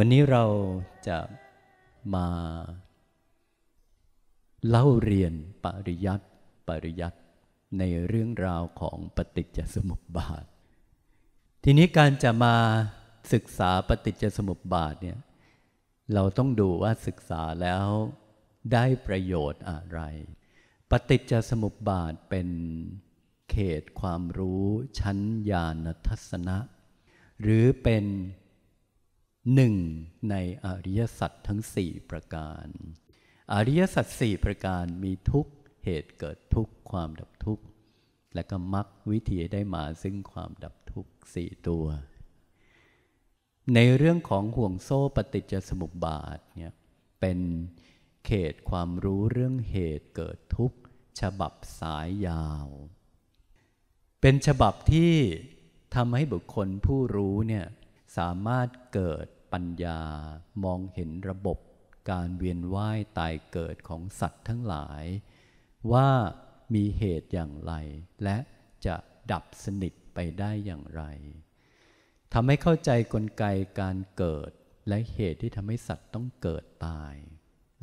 วันนี้เราจะมาเล่าเรียนปริยัติปริยัติในเรื่องราวของปฏิจจสมุปบาท ทีนี้การจะมาศึกษาปฏิจจสมุปบาทเนี่ยเราต้องดูว่าศึกษาแล้วได้ประโยชน์อะไร ปฏิจจสมุปบาทเป็นเขตความรู้ชั้นญาณทัศนะ หรือเป็น หนึ่งในอริยสัจทั้งสี่ประการ อริยสัจสี่ประการมีทุกเหตุเกิดทุกความดับทุกและก็มรรควิธีได้มาซึ่งความดับทุกสี่ตัว ในเรื่องของห่วงโซ่ปฏิจจสมุปบาทเนี่ยเป็นเขตความรู้เรื่องเหตุเกิดทุกฉบับสายยาว เป็นฉบับที่ทำให้บุคคลผู้รู้เนี่ย สามารถเกิดปัญญามองเห็นระบบการเวียนว่ายตายเกิดของสัตว์ทั้งหลาย ว่ามีเหตุอย่างไร และจะดับสนิทไปได้อย่างไรทำให้เข้าใจกลไกการเกิด และเหตุที่ทำให้สัตว์ต้องเกิดตาย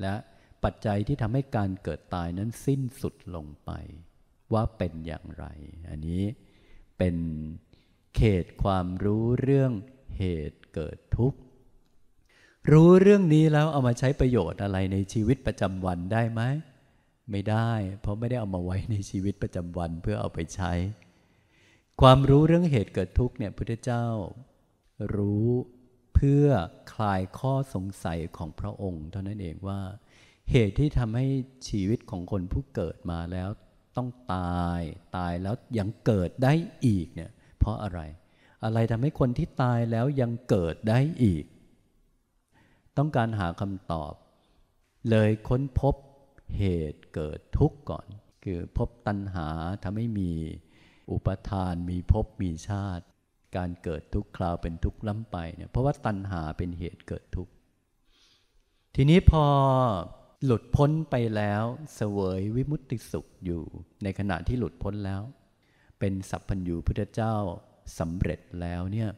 และปัจจัยที่ทำให้การเกิดตายนั้นสิ้นสุดลงไป ว่าเป็นอย่างไร อันนี้เป็นเขตความรู้เรื่อง เหตุเกิดทุกข์ รู้เรื่องนี้แล้วเอามาใช้ประโยชน์อะไรในชีวิตประจำวันได้ไหม ไม่ได้ เพราะไม่ได้เอามาไว้ในชีวิตประจำวันเพื่อเอาไปใช้ ความรู้เรื่องเหตุเกิดทุกข์เนี่ยพุทธเจ้า รู้เพื่อคลายข้อสงสัยของพระองค์ เท่านั้นเองว่า เหตุที่ทำให้ชีวิตของคนผู้เกิดมาแล้วต้องตายตายแล้วยังเกิดได้อีกเนี่ยเพราะอะไร อะไรทำให้คนที่ตายแล้วยังเกิดได้อีก ต้องการหาคำตอบ เลยค้นพบเหตุเกิดทุกข์ก่อน คือพบตัณหาทำให้มีอุปทานมีภพมีชาติ การเกิดทุกคราวเป็นทุกข์ล้ำไปเนี่ยเพราะว่าตัณหาเป็นเหตุเกิดทุกข์ทีนี้พอหลุดพ้นไปแล้วเสวยวิมุตติสุขอยู่ ในขณะที่หลุดพ้นแล้ว เป็นสัพพัญญูพุทธเจ้า สำเร็จแล้วเนี่ย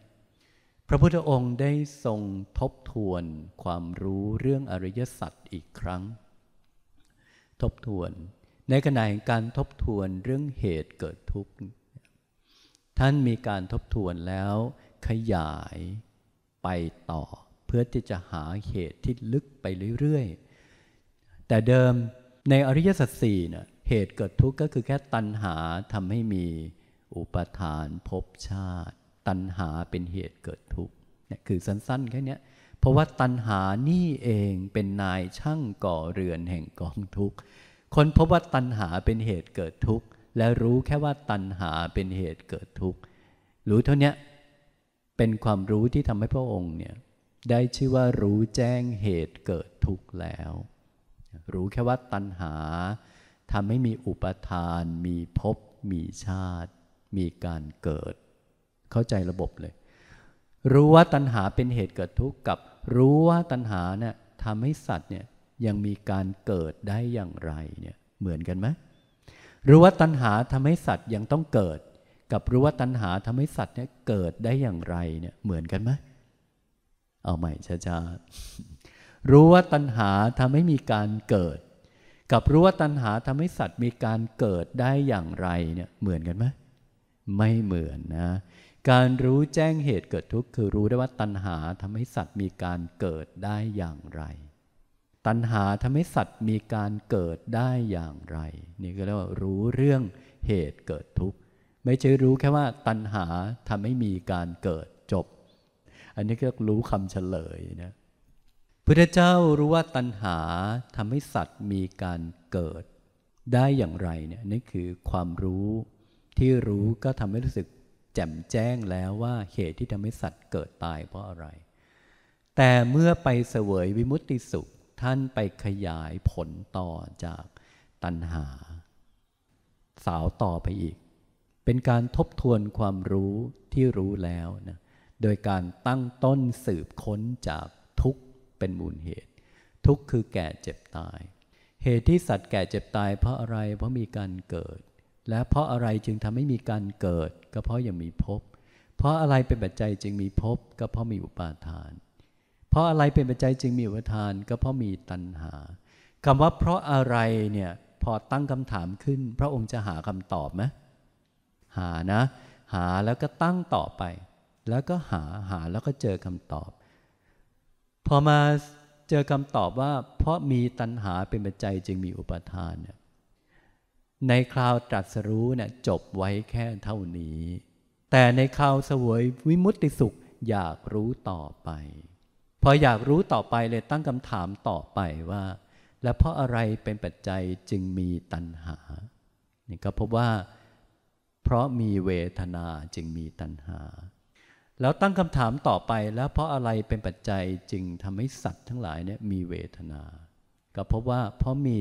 พระพุทธองค์ได้ทรงทบทวนความรู้เรื่องอริยสัจอีกครั้ง ทบทวน ในขณะแห่งการทบทวนเรื่องเหตุเกิดทุกข์ ท่านมีการทบทวนแล้วขยายไปต่อ เพื่อที่จะหาเหตุที่ลึกไปเรื่อย ๆ แต่เดิมในอริยสัจสี่เนี่ยเหตุเกิดทุกข์ก็คือแค่ตัณหาทำให้มี อุปทานภพชาติ ตัณหาเป็นเหตุเกิดทุกข์เนี่ยคือสั้นๆแค่นี้เพราะว่าตัณหานี่เองเป็นนายช่างก่อเรือนแห่งกองทุกข์คนพบว่าตัณหาเป็นเหตุเกิดทุกข์และรู้แค่ว่าตัณหาเป็นเหตุเกิดทุกข์รู้เท่านี้เป็นความรู้ที่ทำให้พระองค์เนี่ยได้ชื่อว่ารู้แจ้งเหตุเกิดทุกข์แล้ว รู้แค่ว่าตัณหาทำให้มีอุปทาน มีภพมีชาติ มีการเกิด เข้าใจระบบเลย รู้ว่าตัณหาเป็นเหตุเกิดทุกข์กับ รู้ว่าตัณหาเนี่ยทำให้สัตว์เนี่ยยังมีการเกิดได้อย่างไรเนี่ยเหมือนกันไหมรู้ว่าตัณหาทำให้สัตว์ยังต้องเกิด กับรู้ว่าตัณหาทำให้สัตว์เนี่ยเกิดได้อย่างไรเนี่ยเหมือนกันไหมเอาใหม่ช้าๆรู้ว่าตัณหาทำให้มีการเกิด กับรู้ว่าตัณหาทำให้สัตว์มีการเกิดได้อย่างไรเนี่ยเหมือนกันไหม ไม่เหมือนนะ การรู้แจ้งเหตุเกิดทุกข์คือรู้ได้ว่าตัณหาทำให้สัตว์มีการเกิดได้อย่างไร ตัณหาทำให้สัตว์มีการเกิดได้อย่างไร นี่ก็เรียกว่ารู้เรื่องเหตุเกิดทุกข์ไม่ใช่รู้แค่ว่าตัณหาทำให้มีการเกิดจบ อันนี้ก็รู้คำเฉลยนะพุทธเจ้ารู้ว่าตัณหาทำให้สัตว์มีการเกิดได้อย่างไรเนี่ยนี่คือความรู้ ที่รู้ก็ทำให้รู้สึกแจ่มแจ้งแล้วว่าเหตุที่ทำให้สัตว์เกิดตายเพราะอะไร แต่เมื่อไปเสวยวิมุตติสุข ท่านไปขยายผลต่อจากตัณหา สาวต่อไปอีก เป็นการทบทวนความรู้ที่รู้แล้วนะโดยการตั้งต้นสืบค้นจากทุกข์เป็นมูลเหตุ ทุกข์คือแก่เจ็บตาย เหตุที่สัตว์แก่เจ็บตายเพราะอะไรเพราะมีการเกิด และเพราะอะไรจึงทำให้มีการเกิด ก็เพราะยังมีภพ เพราะอะไรเป็นปัจจัยจึงมีภพ ก็เพราะมีอุปาทาน เพราะอะไรเป็นปัจจัยจึงมีอุปาทาน ก็เพราะมีตัณหาคำว่าเพราะอะไรเนี่ยพอตั้งคำถามขึ้น พระองค์จะหาคำตอบไหมหานะ หาแล้วก็ตั้งต่อไป แล้วก็หาหาแล้วก็เจอคำตอบ พอมาเจอคำตอบว่า เพราะมีตัณหาเป็นปัจจัยจึงมีอุปาทานเนี่ย ในคราวตรัสรู้เนี่ยจบไว้แค่เท่านี้ แต่ในคราวเสวยวิมุตติสุขอยากรู้ต่อไป พออยากรู้ต่อไปเลยตั้งคำถามต่อไปว่า แล้วเพราะอะไรเป็นปัจจัยจึงมีตัณหานี่ก็พบว่า เพราะมีเวทนาจึงมีตัณหา แล้วตั้งคำถามต่อไปแล้วเพราะอะไรเป็นปัจจัยจึงทำให้สัตว์ทั้งหลายเนี่ยมีเวทนา ก็พบว่าเพราะมี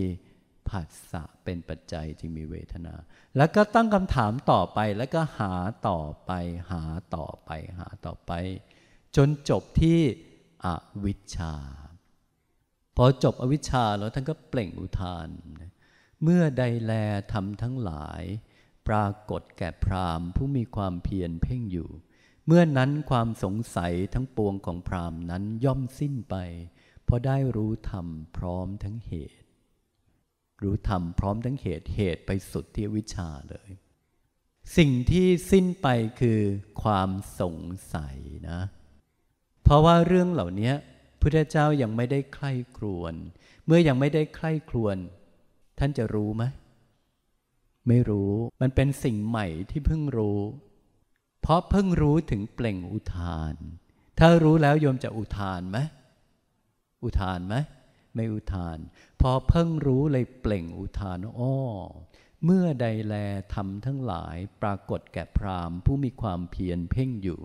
ผัสสะเป็นปัจจัยจึงมีเวทนา แล้วก็ตั้งคำถามต่อไปแล้วก็หาต่อไป หาต่อไป หาต่อไป จนจบที่อวิชชา พอจบอวิชชาแล้วท่านก็เปล่งอุทาน เมื่อใดแลทำทั้งหลาย ปรากฏแก่พรามผู้มีความเพียรเพ่งอยู่ เมื่อนั้นความสงสัยทั้งปวงของพรามนั้นย่อมสิ้นไป เพราะได้รู้ธรรมพร้อมทั้งเหตุ รู้ธรรมพร้อมทั้งเหตุเหตุไปสุดที่วิชาเลย สิ่งที่สิ้นไปคือความสงสัยนะ เพราะว่าเรื่องเหล่านี้พุทธเจ้ายังไม่ได้ใคร่ครวญเมื่อยังไม่ได้ใคร่ครวญท่านจะรู้ไหมไม่รู้มันเป็นสิ่งใหม่ที่เพิ่งรู้ เพราะเพิ่งรู้ถึงเปล่งอุทาน ถ้ารู้แล้วโยมจะอุทานไหมอุทานไหม ไม่อุทาน พอเพิ่งรู้เลยเปล่งอุทานอ้อเมื่อใดแลทำทั้งหลายปรากฏแก่พรามผู้มีความเพียรเพ่งอยู่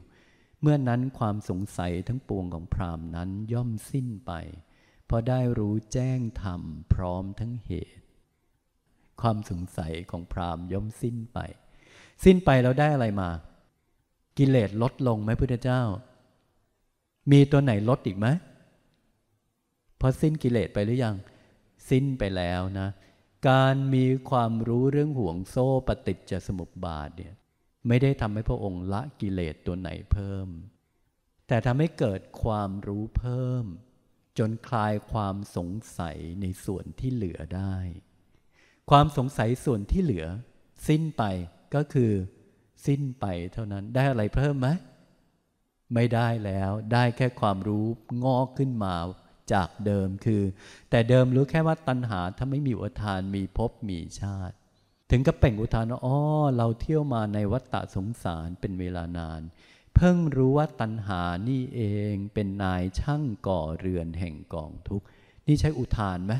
เมื่อนั้นความสงสัยทั้งปวงของพรามนั้นย่อมสิ้นไปพอได้รู้แจ้งธรรมพร้อมทั้งเหตุ ความสงสัยของพรามย่อมสิ้นไป สิ้นไปแล้วได้อะไรมา กิเลสลดลงไหมพุทธเจ้า มีตัวไหนลดอีกไหม พอสิ้นกิเลสไปหรือยัง สิ้นไปแล้วนะ การมีความรู้เรื่องห่วงโซ่ปฏิจจสมุปบาทเนี่ยไม่ได้ทำให้พระองค์ละกิเลสตัวไหนเพิ่ม แต่ทำให้เกิดความรู้เพิ่ม จนคลายความสงสัยในส่วนที่เหลือได้ ความสงสัยส่วนที่เหลือ สิ้นไปก็คือ สิ้นไปเท่านั้นได้อะไรเพิ่มไหมไม่ได้แล้วได้แค่ความรู้งอกขึ้นมา จากเดิมคือ แต่เดิมรู้แค่ว่าตัณหาถ้าไม่มีอุทานมีภพมีชาติ ถึงก็เป่งอุทานว่าอ๋อเราเที่ยวมาในวัฏฏะสงสารเป็นเวลานาน เพิ่งรู้ว่าตัณหานี่เองเป็นนายช่างก่อเรือนแห่งกองทุกข์นี่ใช่อุทานไหม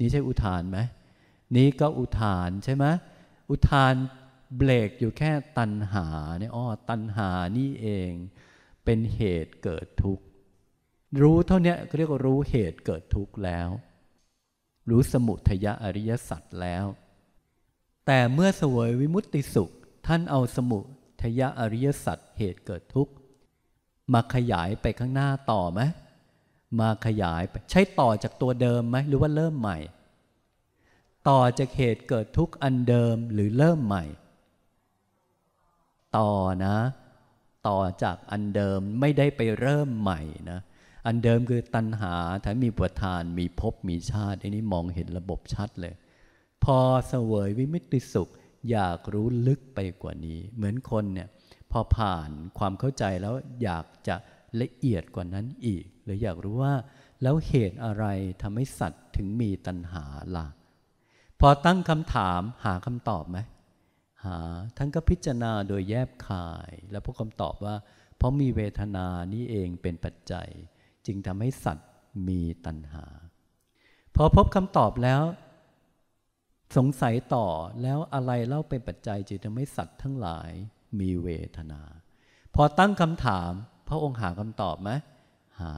นี่ใช่อุทานไหมนี่ก็อุทานใช่ไหมอุทานเบรกอยู่แค่ตัณหาเนี่ยอ๋อตัณหานี่เอง เป็นเหตุเกิดทุกข์ รู้เท่านี้เรียกว่ารู้เหตุเกิดทุกข์แล้ว รู้สมุทยะอริยสัจแล้ว แต่เมื่อเสวยวิมุตติสุข ท่านเอาสมุทยะอริยสัจเหตุเกิดทุกข์มาขยายไปข้างหน้าต่อไหมมาขยายไปใช้ต่อจากตัวเดิมไหมหรือว่าเริ่มใหม่ ต่อจากเหตุเกิดทุกข์อันเดิมหรือเริ่มใหม่ ต่อนะ ต่อจากอันเดิมไม่ได้ไปเริ่มใหม่นะ อันเดิมคือตัณหาถ้ามีปวดทานมีภพมีชาติอันนี้มองเห็นระบบชัดเลย พอเสวยวิมิติสุข อยากรู้ลึกไปกว่านี้ เหมือนคนเนี่ยพอผ่านความเข้าใจแล้วอยากจะละเอียดกว่านั้นอีก หรืออยากรู้ว่าแล้วเหตุอะไรทำให้สัตว์ถึงมีตัณหาล่ะ พอตั้งคำถามหาคำตอบไหมหาท่านก็พิจารณาโดยแยบคาย แล้วพวกคำตอบว่า เพราะมีเวทนานี้เองเป็นปัจจัย จึงทำให้สัตว์มีตัณหา พอพบคำตอบแล้ว สงสัยต่อแล้วอะไรเล่าเป็นปัจจัยจึงทำให้สัตว์ทั้งหลายมีเวทนา พอตั้งคำถาม พระองค์หาคำตอบไหมหา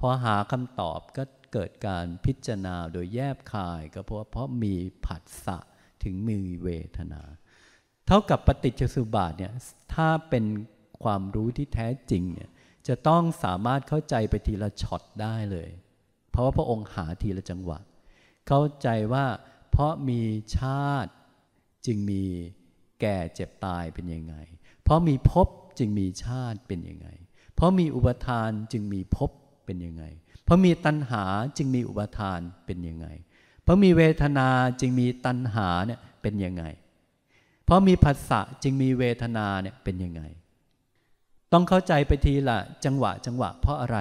พอหาคำตอบก็เกิดการพิจารณาโดยแยบคาย ก็เพราะเพราะมีผัสสะถึงมีเวทนา เท่ากับปฏิจจสุบาทเนี่ยถ้าเป็นความรู้ที่แท้จริงเนี่ย จะต้องสามารถเข้าใจไปทีละช็อตได้เลย เพราะว่าพระองค์หาทีละจังหวะ เข้าใจว่าเพราะมีชาติจึงมีแก่เจ็บตายเป็นยังไง เพราะมีภพจึงมีชาติเป็นยังไง เพราะมีอุปทานจึงมีภพเป็นเป็นยังไง เพราะมีตัณหาจึงมีอุปทานเป็นยังไง เพราะมีเวทนาจึงมีตัณหาเนี่ยเป็นยังไง เพราะมีผัสสะจึงมีเวทนาเนี่ยเป็นยังไง ต้องเข้าใจไปทีละจังหวะจังหวะเพราะอะไร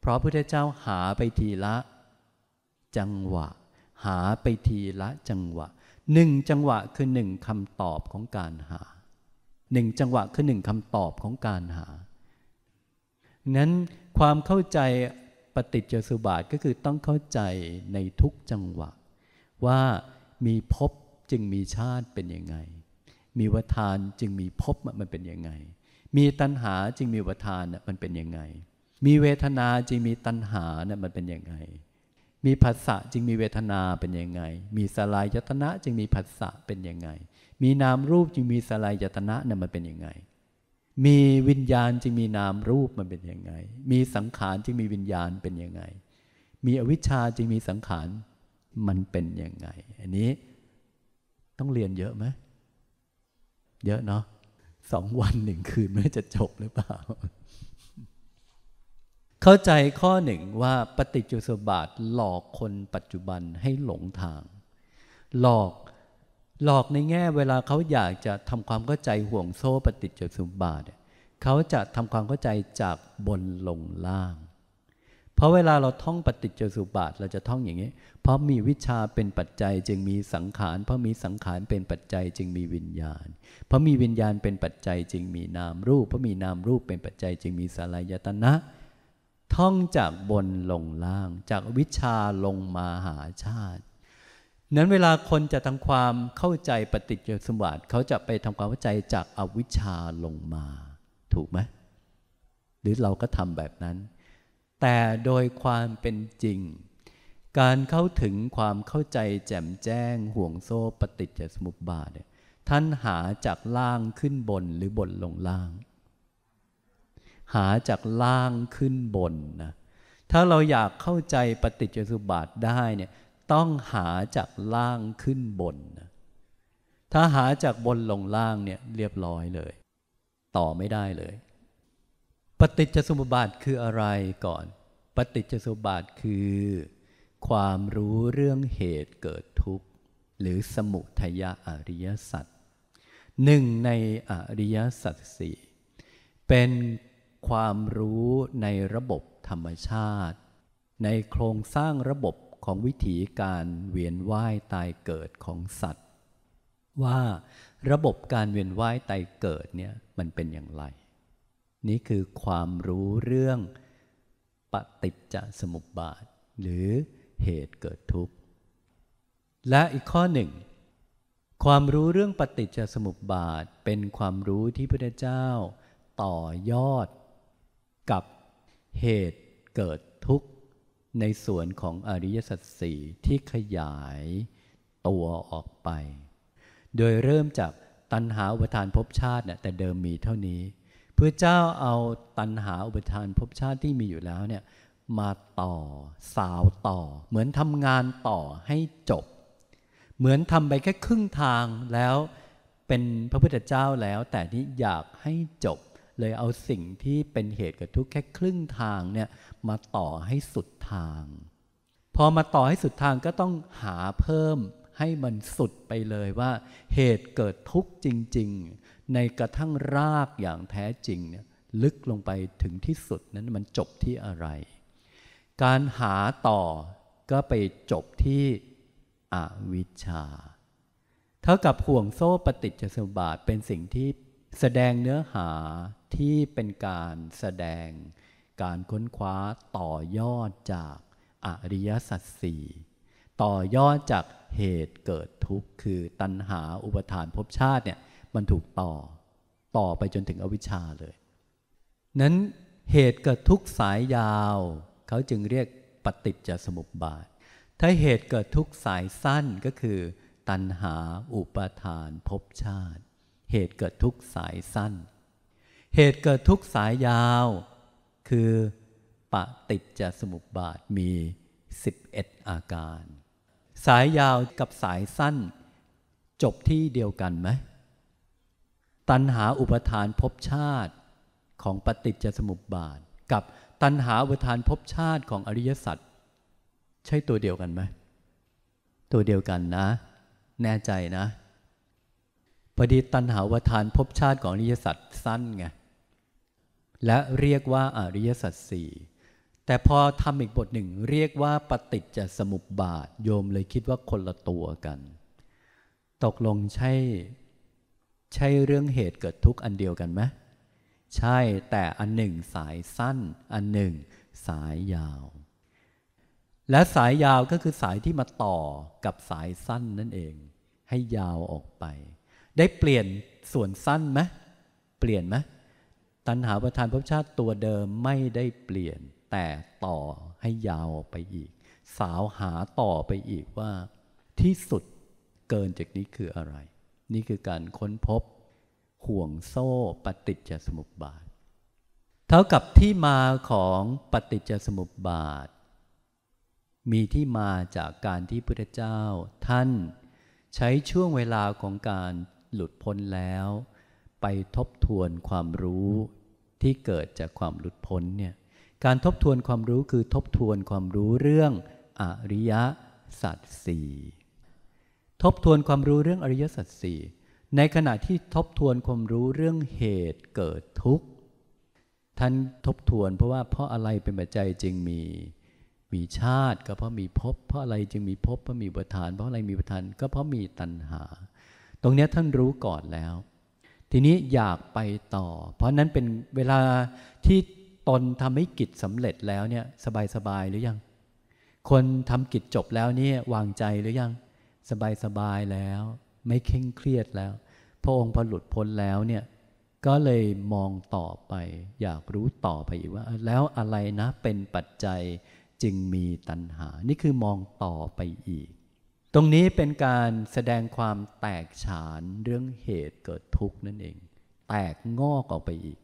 เพราะพระพุทธเจ้าหาไปทีละ จังหวะ หาไปทีละจังหวะหนึ่งจังหวะคือหนึ่งคำตอบของการหาหนึ่งจังหวะคือหนึ่งคำตอบของการหา นั้นความเข้าใจปฏิจจสุบาทก็คือต้องเข้าใจในทุกจังหวะ ว่ามีภพจึงมีชาติเป็นยังไง มีวทานจึงมีภพมันเป็นยังไง มีตัณหาจึงมีวทานมันเป็นยังไง มีเวทนาจึงมีตัณหานะมันเป็นยังไง มีผัสสะจึงมีเวทนาเป็นยังไง มีสลายยตนะจึงมีผัสสะเป็นยังไง มีนามรูปจึงมีสลายยตนะนะมันเป็นยังไง มีวิญญาณจึงมีนามรูปมันเป็นยังไง มีสังขารจึงมีวิญญาณเป็นยังไง มีอวิชชาจึงมีสังขารมันเป็นยังไง อันนี้ต้องเรียนเยอะไหมเยอะเนาะ สองวันหนึ่งคืนไม่จะจบหรือเปล่า เข้าใจข้อหนึ่งว่าปฏิจจสมบาทหลอกคนปัจจุบันให้หลงทาง หลอกหลอกในแง่เวลาเขาอยากจะทำความเข้าใจห่วงโซ่ปฏิจจสมบาทเขาจะทำความเข้าใจจากบนลงล่าง เพราะเวลาเราท่องปฏิจจสุบาทเราจะท่องอย่างนี้ เพราะมีวิชาเป็นปัจจัยจึงมีสังขาร เพราะมีสังขารเป็นปัจจัยจึงมีวิญญาณ เพราะมีวิญญาณเป็นปัจจัยจึงมีนามรูป เพราะมีนามรูปเป็นปัจจัยจึงมีสลายตนะ ท่องจากบนลงล่าง จากวิชาลงมาหาชาตินั้นเวลาคนจะทำความเข้าใจปฏิจจสมบัติเขาจะไปทำความเข้าใจจากอวิชชาลงมา ถูกไหมหรือเราก็ทำแบบนั้น แต่โดยความเป็นจริง การเข้าถึงความเข้าใจแจ่มแจ้งห่วงโซ่ปฏิจจสมุปบาทท่านหาจากล่างขึ้นบนหรือบนลงล่าง หาจากล่างขึ้นบนนะถ้าเราอยากเข้าใจปฏิจจสมุปบาทได้เนี่ยต้องหาจากล่างขึ้นบนนะถ้าหาจากบนลงล่างเนี่ยเรียบร้อยเลย ต่อไม่ได้เลย ปฏิจจสมุปบาทคืออะไรก่อน ปฏิจจสมุปบาทคือ ความรู้เรื่องเหตุเกิดทุกข์ หรือสมุทัยอริยสัจหนึ่งในอริยสัจสี่เป็นความรู้ในระบบธรรมชาติ ในโครงสร้างระบบของวิถีการเวียนว่ายตายเกิดของสัตว์ ว่าระบบการเวียนว่ายตายเกิดเนี่ยมันเป็นอย่างไร นี่คือความรู้เรื่องปฏิจจสมุปบาท หรือเหตุเกิดทุกข์ และอีกข้อหนึ่ง ความรู้เรื่องปฏิจจสมุปบาท เป็นความรู้ที่พระเจ้า ต่อยอด กับเหตุเกิดทุกข์ ในส่วนของอริยสัจสี่ที่ขยายตัวออกไป โดยเริ่มจากตัณหาอุปทานภพชาติเนี่ยแต่เดิมมีเท่านี้ พระเจ้าเอาตัณหาอุปทานภพชาติที่มีอยู่แล้วเนี่ยมาต่อสาวต่อ เหมือนทำงานต่อให้จบ เหมือนทำไปแค่ครึ่งทางแล้วเป็นพระพุทธเจ้าแล้ว แต่ที่อยากให้จบ เลยเอาสิ่งที่เป็นเหตุกับทุกข์แค่ครึ่งทางเนี่ยมาต่อให้สุดทาง พอมาต่อให้สุดทางก็ต้องหาเพิ่มให้มันสุดไปเลยว่า เหตุเกิดทุกข์จริง ๆ ในกระทั่งรากอย่างแท้จริงเนี่ยลึกลงไปถึงที่สุดนั้นมันจบที่อะไร การหาต่อก็ไปจบที่อวิชชา เท่ากับห่วงโซ่ปฏิจจสมบาทเป็นสิ่งที่แสดงเนื้อหาที่เป็นการแสดง การค้นคว้าต่อยอดจากอริยสัจสี่ต่อยอดจากเหตุเกิดทุกข์คือตัณหาอุปทานภพชาติเนี่ย มันถูกต่อ ต่อไปจนถึงอวิชชาเลย นั้นเหตุเกิดทุกสายยาว เขาจึงเรียกปฏิจจสมุปบาท ถ้าเหตุเกิดทุกสายสั้นก็คือ ตัณหาอุปาทานภพชาติ เหตุเกิดทุกสายสั้น เหตุเกิดทุกสายยาว คือปฏิจจสมุปบาทมี 11 อาการ สายยาวกับสายสั้น จบที่เดียวกันไหม ตัณหาอุปทานภพชาติของปฏิจจสมุปบาท กับตัณหาอุปทานภพชาติของอริยสัจใช่ตัวเดียวกันไหมตัวเดียวกันนะ แน่ใจนะพอดีตัณหาอุปทานภพชาติของอริยสัจสั้นไงและเรียกว่าอริยสัจสี่แต่พอทำอีกบทหนึ่งเรียกว่าปฏิจจสมุปบาท โยมเลยคิดว่าคนละตัวกัน ตกลงใช่ ใช่เรื่องเหตุเกิดทุกข์อันเดียวกันไหมใช่แต่อันหนึ่งสายสั้น อันหนึ่งสายยาว และสายยาวก็คือสายที่มาต่อกับสายสั้นนั่นเอง ให้ยาวออกไป ได้เปลี่ยนส่วนสั้นไหมเปลี่ยนไหมตัณหาประธานภพชาติตัวเดิมไม่ได้เปลี่ยน แต่ต่อให้ยาวออกไปอีก สาวหาต่อไปอีกว่า ที่สุดเกินจากนี้คืออะไร นี่คือการค้นพบห่วงโซ่ปฏิจจสมุปบาท เท่ากับที่มาของปฏิจจสมุปบาท มีที่มาจากการที่พุทธเจ้า ท่านใช้ช่วงเวลาของการหลุดพ้นแล้ว ไปทบทวนความรู้ที่เกิดจากความหลุดพ้นเนี่ยการทบทวนความรู้คือทบทวนความรู้เรื่องอริยสัจสี่ ทบทวนความรู้เรื่องอริยสัจสี่ในขณะที่ทบทวนความรู้เรื่องเหตุเกิดทุกข์ท่านทบทวนเพราะว่าเพราะอะไรเป็นปัจจัยจึงมีมีชาติก็เพราะมีภพเพราะอะไรจึงมีภพเพราะมีประธาน เพราะอะไรมีประธานก็เพราะมีตัณหา ตรงนี้ท่านรู้ก่อนแล้ว ทีนี้อยากไปต่อ เพราะนั้นเป็นเวลาที่ตนทำให้กิจสำเร็จแล้วเนี่ยสบายสบายหรือยัง คนทำกิจจบแล้วเนี่ยวางใจหรือยัง สบายสบายแล้ว ไม่เคร่งเครียดแล้ว พระองค์พอหลุดพ้นแล้วเนี่ยก็เลยมองต่อไป อยากรู้ต่อไปอีกว่า แล้วอะไรนะเป็นปัจจัยจึงมีตัณหา นี่คือมองต่อไปอีก ตรงนี้เป็นการแสดงความแตกฉานเรื่องเหตุเกิดทุกข์นั่นเอง แตกงอกออกไปอีก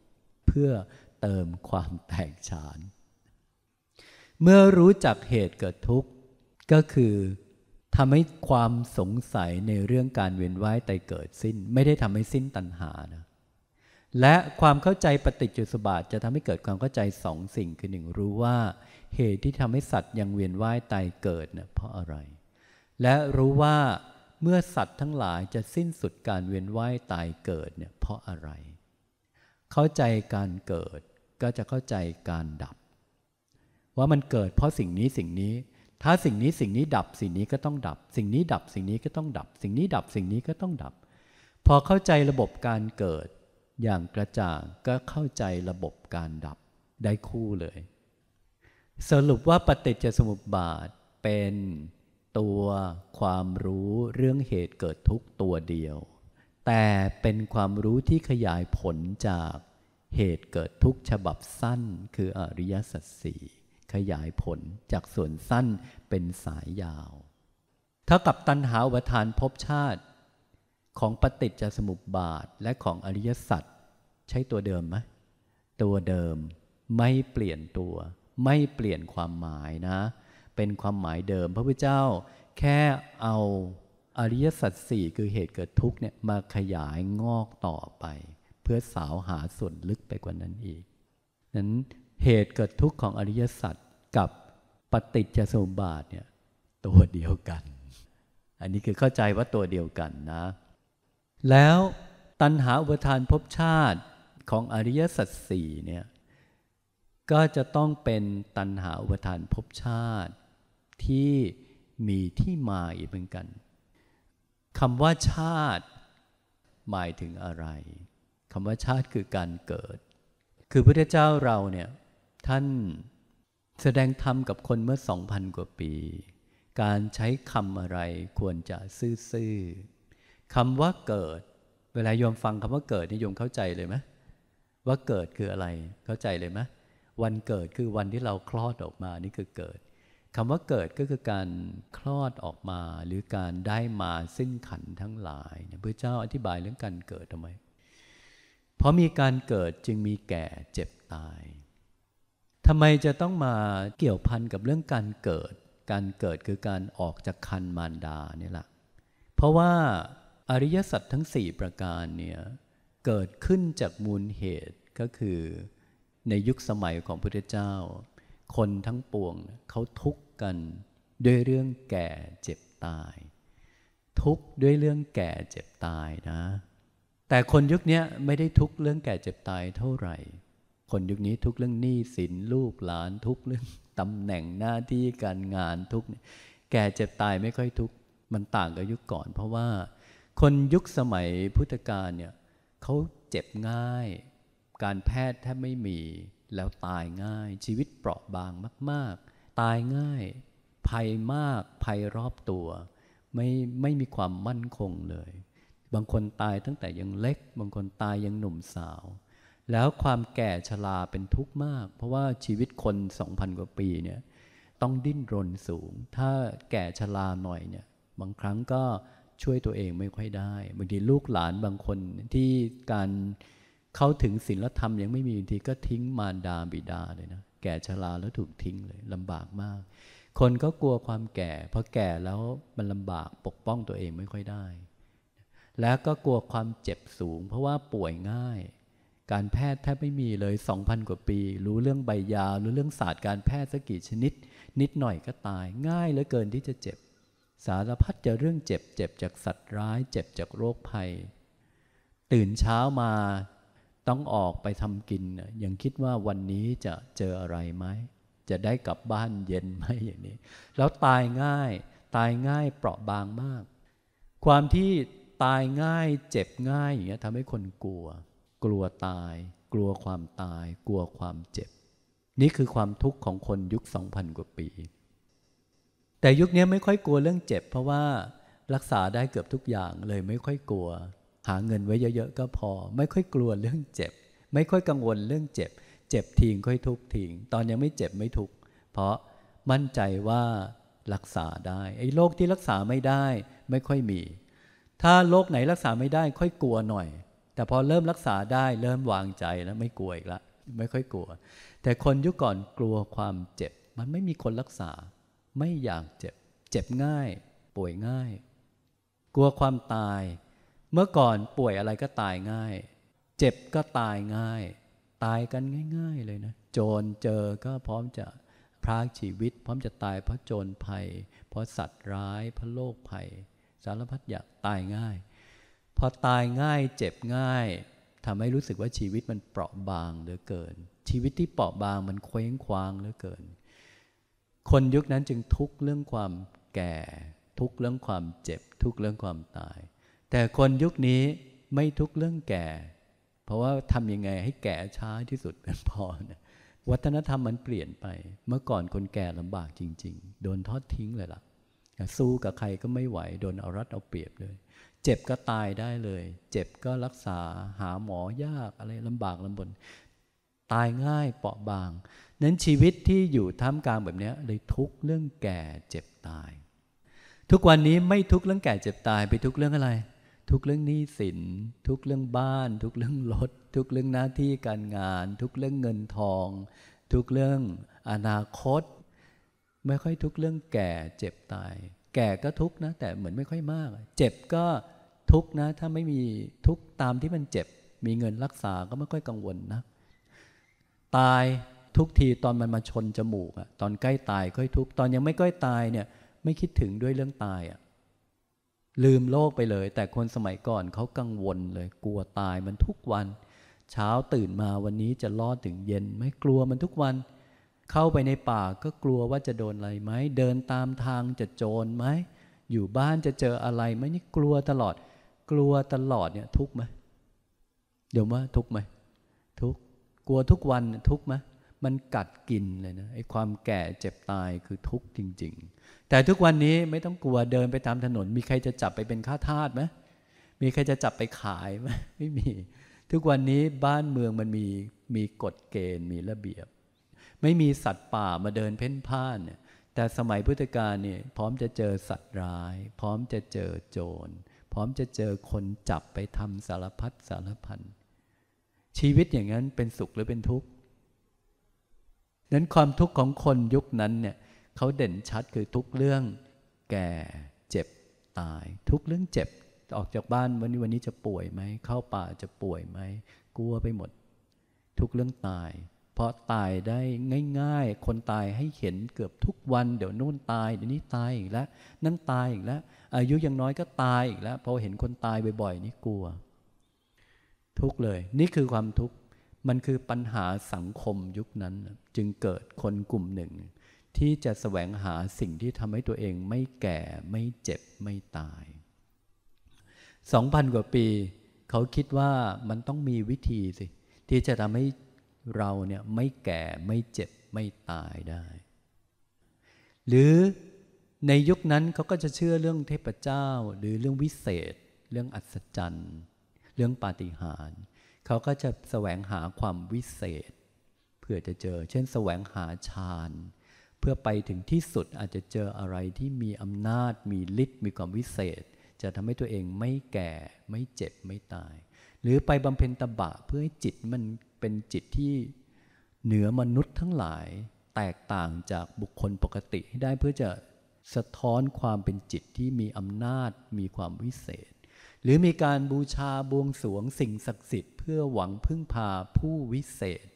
เพื่อเติมความแตกฉาน เมื่อรู้จักเหตุเกิดทุกข์ก็คือ ทำให้ความสงสัยในเรื่องการเวียนว่ายตายเกิดสิ้น ไม่ได้ทำให้สิ้นตัณหานะและความเข้าใจปฏิจจุสบาทจะทำให้เกิดความเข้าใจสองสิ่งคือหนึ่งรู้ว่าเหตุที่ทำให้สัตว์ยังเวียนว่ายตายเกิดเนะ่ยเพราะอะไร และรู้ว่าเมื่อสัตว์ทั้งหลายจะสิ้นสุดการเวียนว่ายตายเกิดเนี่ยเพราะอะไร เข้าใจการเกิดก็จะเข้าใจการดับ ว่ามันเกิดเพราะสิ่งนี้สิ่งนี้ ถ้าสิ่งนี้สิ่งนี้ดับสิ่งนี้ก็ต้องดับ สิ่งนี้ดับสิ่งนี้ก็ต้องดับ สิ่งนี้ดับสิ่งนี้ก็ต้องดับ พอเข้าใจระบบการเกิด อย่างกระจ่างก็เข้าใจระบบการดับได้คู่เลย สรุปว่าปฏิจจสมุปบาทเป็นตัวความรู้เรื่องเหตุเกิดทุกตัวเดียว แต่เป็นความรู้ที่ขยายผลจากเหตุเกิดทุกฉบับสั้นคืออริยสัจสี่ ยายผลจากส่วนสั้นเป็นสายยาว เท่ากับตัณหาอุปทานภพชาติ ของปฏิจจสมุปบาทและของอริยสัจใช้ตัวเดิมไหมตัวเดิมไม่เปลี่ยนตัว ไม่เปลี่ยนความหมายนะ เป็นความหมายเดิม พระพุทธเจ้าแค่เอาอริยสัจสี่คือเหตุเกิดทุกข์เนี่ยมาขยายงอกต่อไป เพื่อสาวหาส่วนลึกไปกว่านั้นอีกนั้นเหตุเกิดทุกข์ของอริยสัจ กับปฏิจจสมบาทเนี่ยตัวเดียวกัน อันนี้คือเข้าใจว่าตัวเดียวกันนะ แล้วตัณหาอุปทานภพชาติของอริยสัจสี่เนี่ยก็จะต้องเป็นตัณหาอุปทานภพชาติ ที่มีที่มาอีกเหมือนกันคำว่าชาติ หมายถึงอะไรคำว่าชาติคือการเกิด คือพระเจ้าเราเนี่ยท่าน แสดงธรรมกับคนเมื่อสองพันกว่าปี การใช้คำอะไรควรจะซื่อๆคำว่าเกิด เวลาโยมฟังคำว่าเกิดนี่โยมเข้าใจเลยไหมว่าเกิดคืออะไรเข้าใจเลยไหมวันเกิดคือวันที่เราคลอดออกมานี่คือเกิดคำว่าเกิดก็คือการคลอดออกมาหรือการได้มาซึ่งขันทั้งหลายพระเจ้าอธิบายเรื่องการเกิดทำไม เพราะมีการเกิดจึงมีแก่เจ็บตาย ทำไมจะต้องมาเกี่ยวพันกับเรื่องการเกิด การเกิดคือการออกจากคันมารดาเนี่ยแหละเพราะว่าอริยสัจทั้งสี่ประการเนี่ยเกิดขึ้นจากมูลเหตุก็คือในยุคสมัยของพุทธเจ้า คนทั้งปวงเขาทุกข์กันด้วยเรื่องแก่เจ็บตาย ทุกข์ด้วยเรื่องแก่เจ็บตายนะ แต่คนยุคนี้ไม่ได้ทุกข์เรื่องแก่เจ็บตายเท่าไหร่ คนยุคนี้ทุกเรื่องหนี้สินลูกหลานทุกเรื่องตำแหน่งหน้าที่การงานทุกข์แก่เจ็บตายไม่ค่อยทุกข์มันต่างกับยุคก่อน เพราะว่าคนยุคสมัยพุทธกาลเนี่ยเขาเจ็บง่าย การแพทย์แทบไม่มีแล้วตายง่าย ชีวิตเปราะบางมาก ๆ ตายง่าย ภัยมากภัยรอบตัว ไม่ไม่มีความมั่นคงเลย บางคนตายตั้งแต่ยังเล็ก บางคนตายยังหนุ่มสาว แล้วความแก่ชราเป็นทุกข์มาก เพราะว่าชีวิตคนสองพันกว่าปีเนี่ยต้องดิ้นรนสูง ถ้าแก่ชราหน่อยเนี่ยบางครั้งก็ช่วยตัวเองไม่ค่อยได้บางทีลูกหลานบางคนที่การเข้าถึงศีลธรรมยังไม่มีบางทีก็ทิ้งมารดาบิดาเลยนะแก่ชราแล้วถูกทิ้งเลยลำบากมาก คนก็กลัวความแก่พอแก่แล้วมันลำบากปกป้องตัวเองไม่ค่อยได้ แล้วก็กลัวความเจ็บสูง เพราะว่าป่วยง่าย การแพทย์แทบไม่มีเลย 2,000 กว่าปี รู้เรื่องใบยารู้เรื่องศาสตร์การแพทย์สักกี่ชนิด นิดหน่อยก็ตาย ง่ายเหลือเกินที่จะเจ็บ สารพัดจะเรื่องเจ็บ เจ็บจากสัตว์ร้าย เจ็บจากโรคภัย ตื่นเช้ามาต้องออกไปทำกิน ยังคิดว่าวันนี้จะเจออะไรไหม จะได้กลับบ้านเย็นไหมอย่างนี้ แล้วตายง่าย ตายง่ายเปราะบางมาก ความที่ตายง่ายเจ็บง่ายอย่างเงี้ยทำให้คนกลัว กลัวตาย กลัวความตาย กลัวความเจ็บ นี่คือความทุกข์ของคนยุคสองพันกว่าปี แต่ยุคนี้ไม่ค่อยกลัวเรื่องเจ็บ เพราะว่ารักษาได้เกือบทุกอย่างเลยไม่ค่อยกลัว หาเงินไว้เยอะๆก็พอ ไม่ค่อยกลัวเรื่องเจ็บ ไม่ค่อยกังวลเรื่องเจ็บ เจ็บทิ้งค่อยทุกทิ้งตอนยังไม่เจ็บไม่ทุกเพราะมั่นใจว่ารักษาได้ไอ้โรคที่รักษาไม่ได้ไม่ค่อยมี ถ้าโรคไหนรักษาไม่ได้ค่อยกลัวหน่อย แต่พอเริ่มรักษาได้เริ่มวางใจแล้วไม่กลัวอีกละไม่ค่อยกลัว แต่คนยุคก่อนกลัวความเจ็บ มันไม่มีคนรักษา ไม่อยากเจ็บ เจ็บง่าย ป่วยง่าย กลัวความตาย เมื่อก่อนป่วยอะไรก็ตายง่าย เจ็บก็ตายง่าย ตายกันง่าย ๆ เลยนะ โจรเจอก็พร้อมจะพรากชีวิต พร้อมจะตายเพราะโจรภัย เพราะสัตว์ร้ายเพราะโรคภัย สารพัดอยากตายง่าย พอตายง่ายเจ็บง่ายทำให้รู้สึกว่าชีวิตมันเปราะบางเหลือเกิน ชีวิตที่เปราะบางมันเคว้งคว้างเหลือเกิน คนยุคนั้นจึงทุกข์เรื่องความแก่ ทุกข์เรื่องความเจ็บ ทุกข์เรื่องความตาย แต่คนยุคนี้ไม่ทุกข์เรื่องแก่ เพราะว่าทำยังไงให้แก่ช้าที่สุดเป็นพอนะวัฒนธรรมมันเปลี่ยนไป เมื่อก่อนคนแก่ลำบากจริง ๆ โดนทอดทิ้งเลยล่ะ สู้กับใครก็ไม่ไหว โดนเอารัดเอาเปรียบเลย เจ็บก็ตายได้เลย เจ็บก็รักษาหาหมอยากอะไรลำบากลำบน ตายง่ายเปราะบาง นั้นชีวิตที่อยู่ท่ามกลางแบบนี้เลยทุกเรื่องแก่เจ็บตาย ทุกวันนี้ไม่ทุกเรื่องแก่เจ็บตายไปทุกเรื่องอะไร ทุกเรื่องหนี้สิน ทุกเรื่องบ้าน ทุกเรื่องรถ ทุกเรื่องหน้าที่การงาน ทุกเรื่องเงินทอง ทุกเรื่องอนาคต ไม่ค่อยทุกเรื่องแก่เจ็บตาย แก่ก็ทุกนะแต่เหมือนไม่ค่อยมาก เจ็บก็ ทุกนะ ถ้าไม่มีทุกตามที่มันเจ็บ มีเงินรักษาก็ไม่ค่อยกังวลนะ ตายทุกทีตอนมันมาชนจมูกอะตอนใกล้ตายค่อยทุกตอนยังไม่ใกล้ตายเนี่ยไม่คิดถึงด้วยเรื่องตายอะลืมโลกไปเลย แต่คนสมัยก่อนเขากังวลเลย กลัวตายมันทุกวัน เช้าตื่นมาวันนี้จะรอดถึงเย็นไม่กลัวมันทุกวัน เข้าไปในป่าก็กลัวว่าจะโดนอะไรไหมเดินตามทางจะโจรไหมอยู่บ้านจะเจออะไรไหมนี่กลัวตลอด กลัวตลอดเนี่ยทุกไหมเดี๋ยวว่าทุกไหมทุกกลัวทุกวันทุกไหมมันกัดกินเลยนะไอ้ความแก่เจ็บตายคือทุกข์จริง ๆ แต่ทุกวันนี้ไม่ต้องกลัวเดินไปตามถนน มีใครจะจับไปเป็นข้าทาสไหมมีใครจะจับไปขายไหมไม่มี ทุกวันนี้บ้านเมืองมันมีมีกฎเกณฑ์มีระเบียบ ไม่มีสัตว์ป่ามาเดินเพ่นพ่านเนี่ยแต่สมัยพุทธกาลเนี่ยพร้อมจะเจอสัตว์ร้าย พร้อมจะเจอโจร ร้อมจะเจอคนจับไปทำสารพัดสารพันชีวิตอย่างนั้นเป็นสุขหรือเป็นทุกข์นั้นความทุกข์ของคนยุคนั้นเนี่ยเขาเด่นชัดคือทุกเรื่องแก่เจ็บตาย ทุกเรื่องเจ็บออกจากบ้านวันนี้วันนี้จะป่วยไหมเข้าป่าจะป่วยไหมกลัวไปหมด ทุกเรื่องตาย เพราะตายได้ง่าย ๆ คนตายให้เห็นเกือบทุกวัน เดี๋ยวนู่นตายเดี๋ยวนี้ตายอีกแล้วนั่นตายอีกแล้ว อายุยังน้อยก็ตายอีกแล้วพอเห็นคนตายบ่อยๆนี่กลัว ทุกเลย นี่คือความทุกข์มันคือปัญหาสังคมยุคนั้น จึงเกิดคนกลุ่มหนึ่ง ที่จะแสวงหาสิ่งที่ทำให้ตัวเองไม่แก่ไม่เจ็บไม่ตายสองพันกว่าปี เขาคิดว่ามันต้องมีวิธีสิที่จะทำให้ เราเนี่ยไม่แก่ไม่เจ็บไม่ตายได้ หรือในยุคนั้นเขาก็จะเชื่อเรื่องเทพเจ้า หรือเรื่องวิเศษ เรื่องอัศจรรย์เรื่องปาฏิหาริย์เขาก็จะแสวงหาความวิเศษ เพื่อจะเจอ เช่น แสวงหาฌานเพื่อไปถึงที่สุดอาจจะเจออะไรที่มีอำนาจ มีฤทธิ์มีความวิเศษ จะทำให้ตัวเองไม่แก่ไม่เจ็บไม่ตาย หรือไปบำเพ็ญตบะเพื่อให้จิตมัน เป็นจิตที่เหนือมนุษย์ทั้งหลายแตกต่างจากบุคคลปกติให้ได้เพื่อจะสะท้อนความเป็นจิตที่มีอำนาจมีความวิเศษ หรือมีการบูชาบวงสวงสิ่งศักดิ์สิทธิ์เพื่อหวังพึ่งพาผู้วิเศษ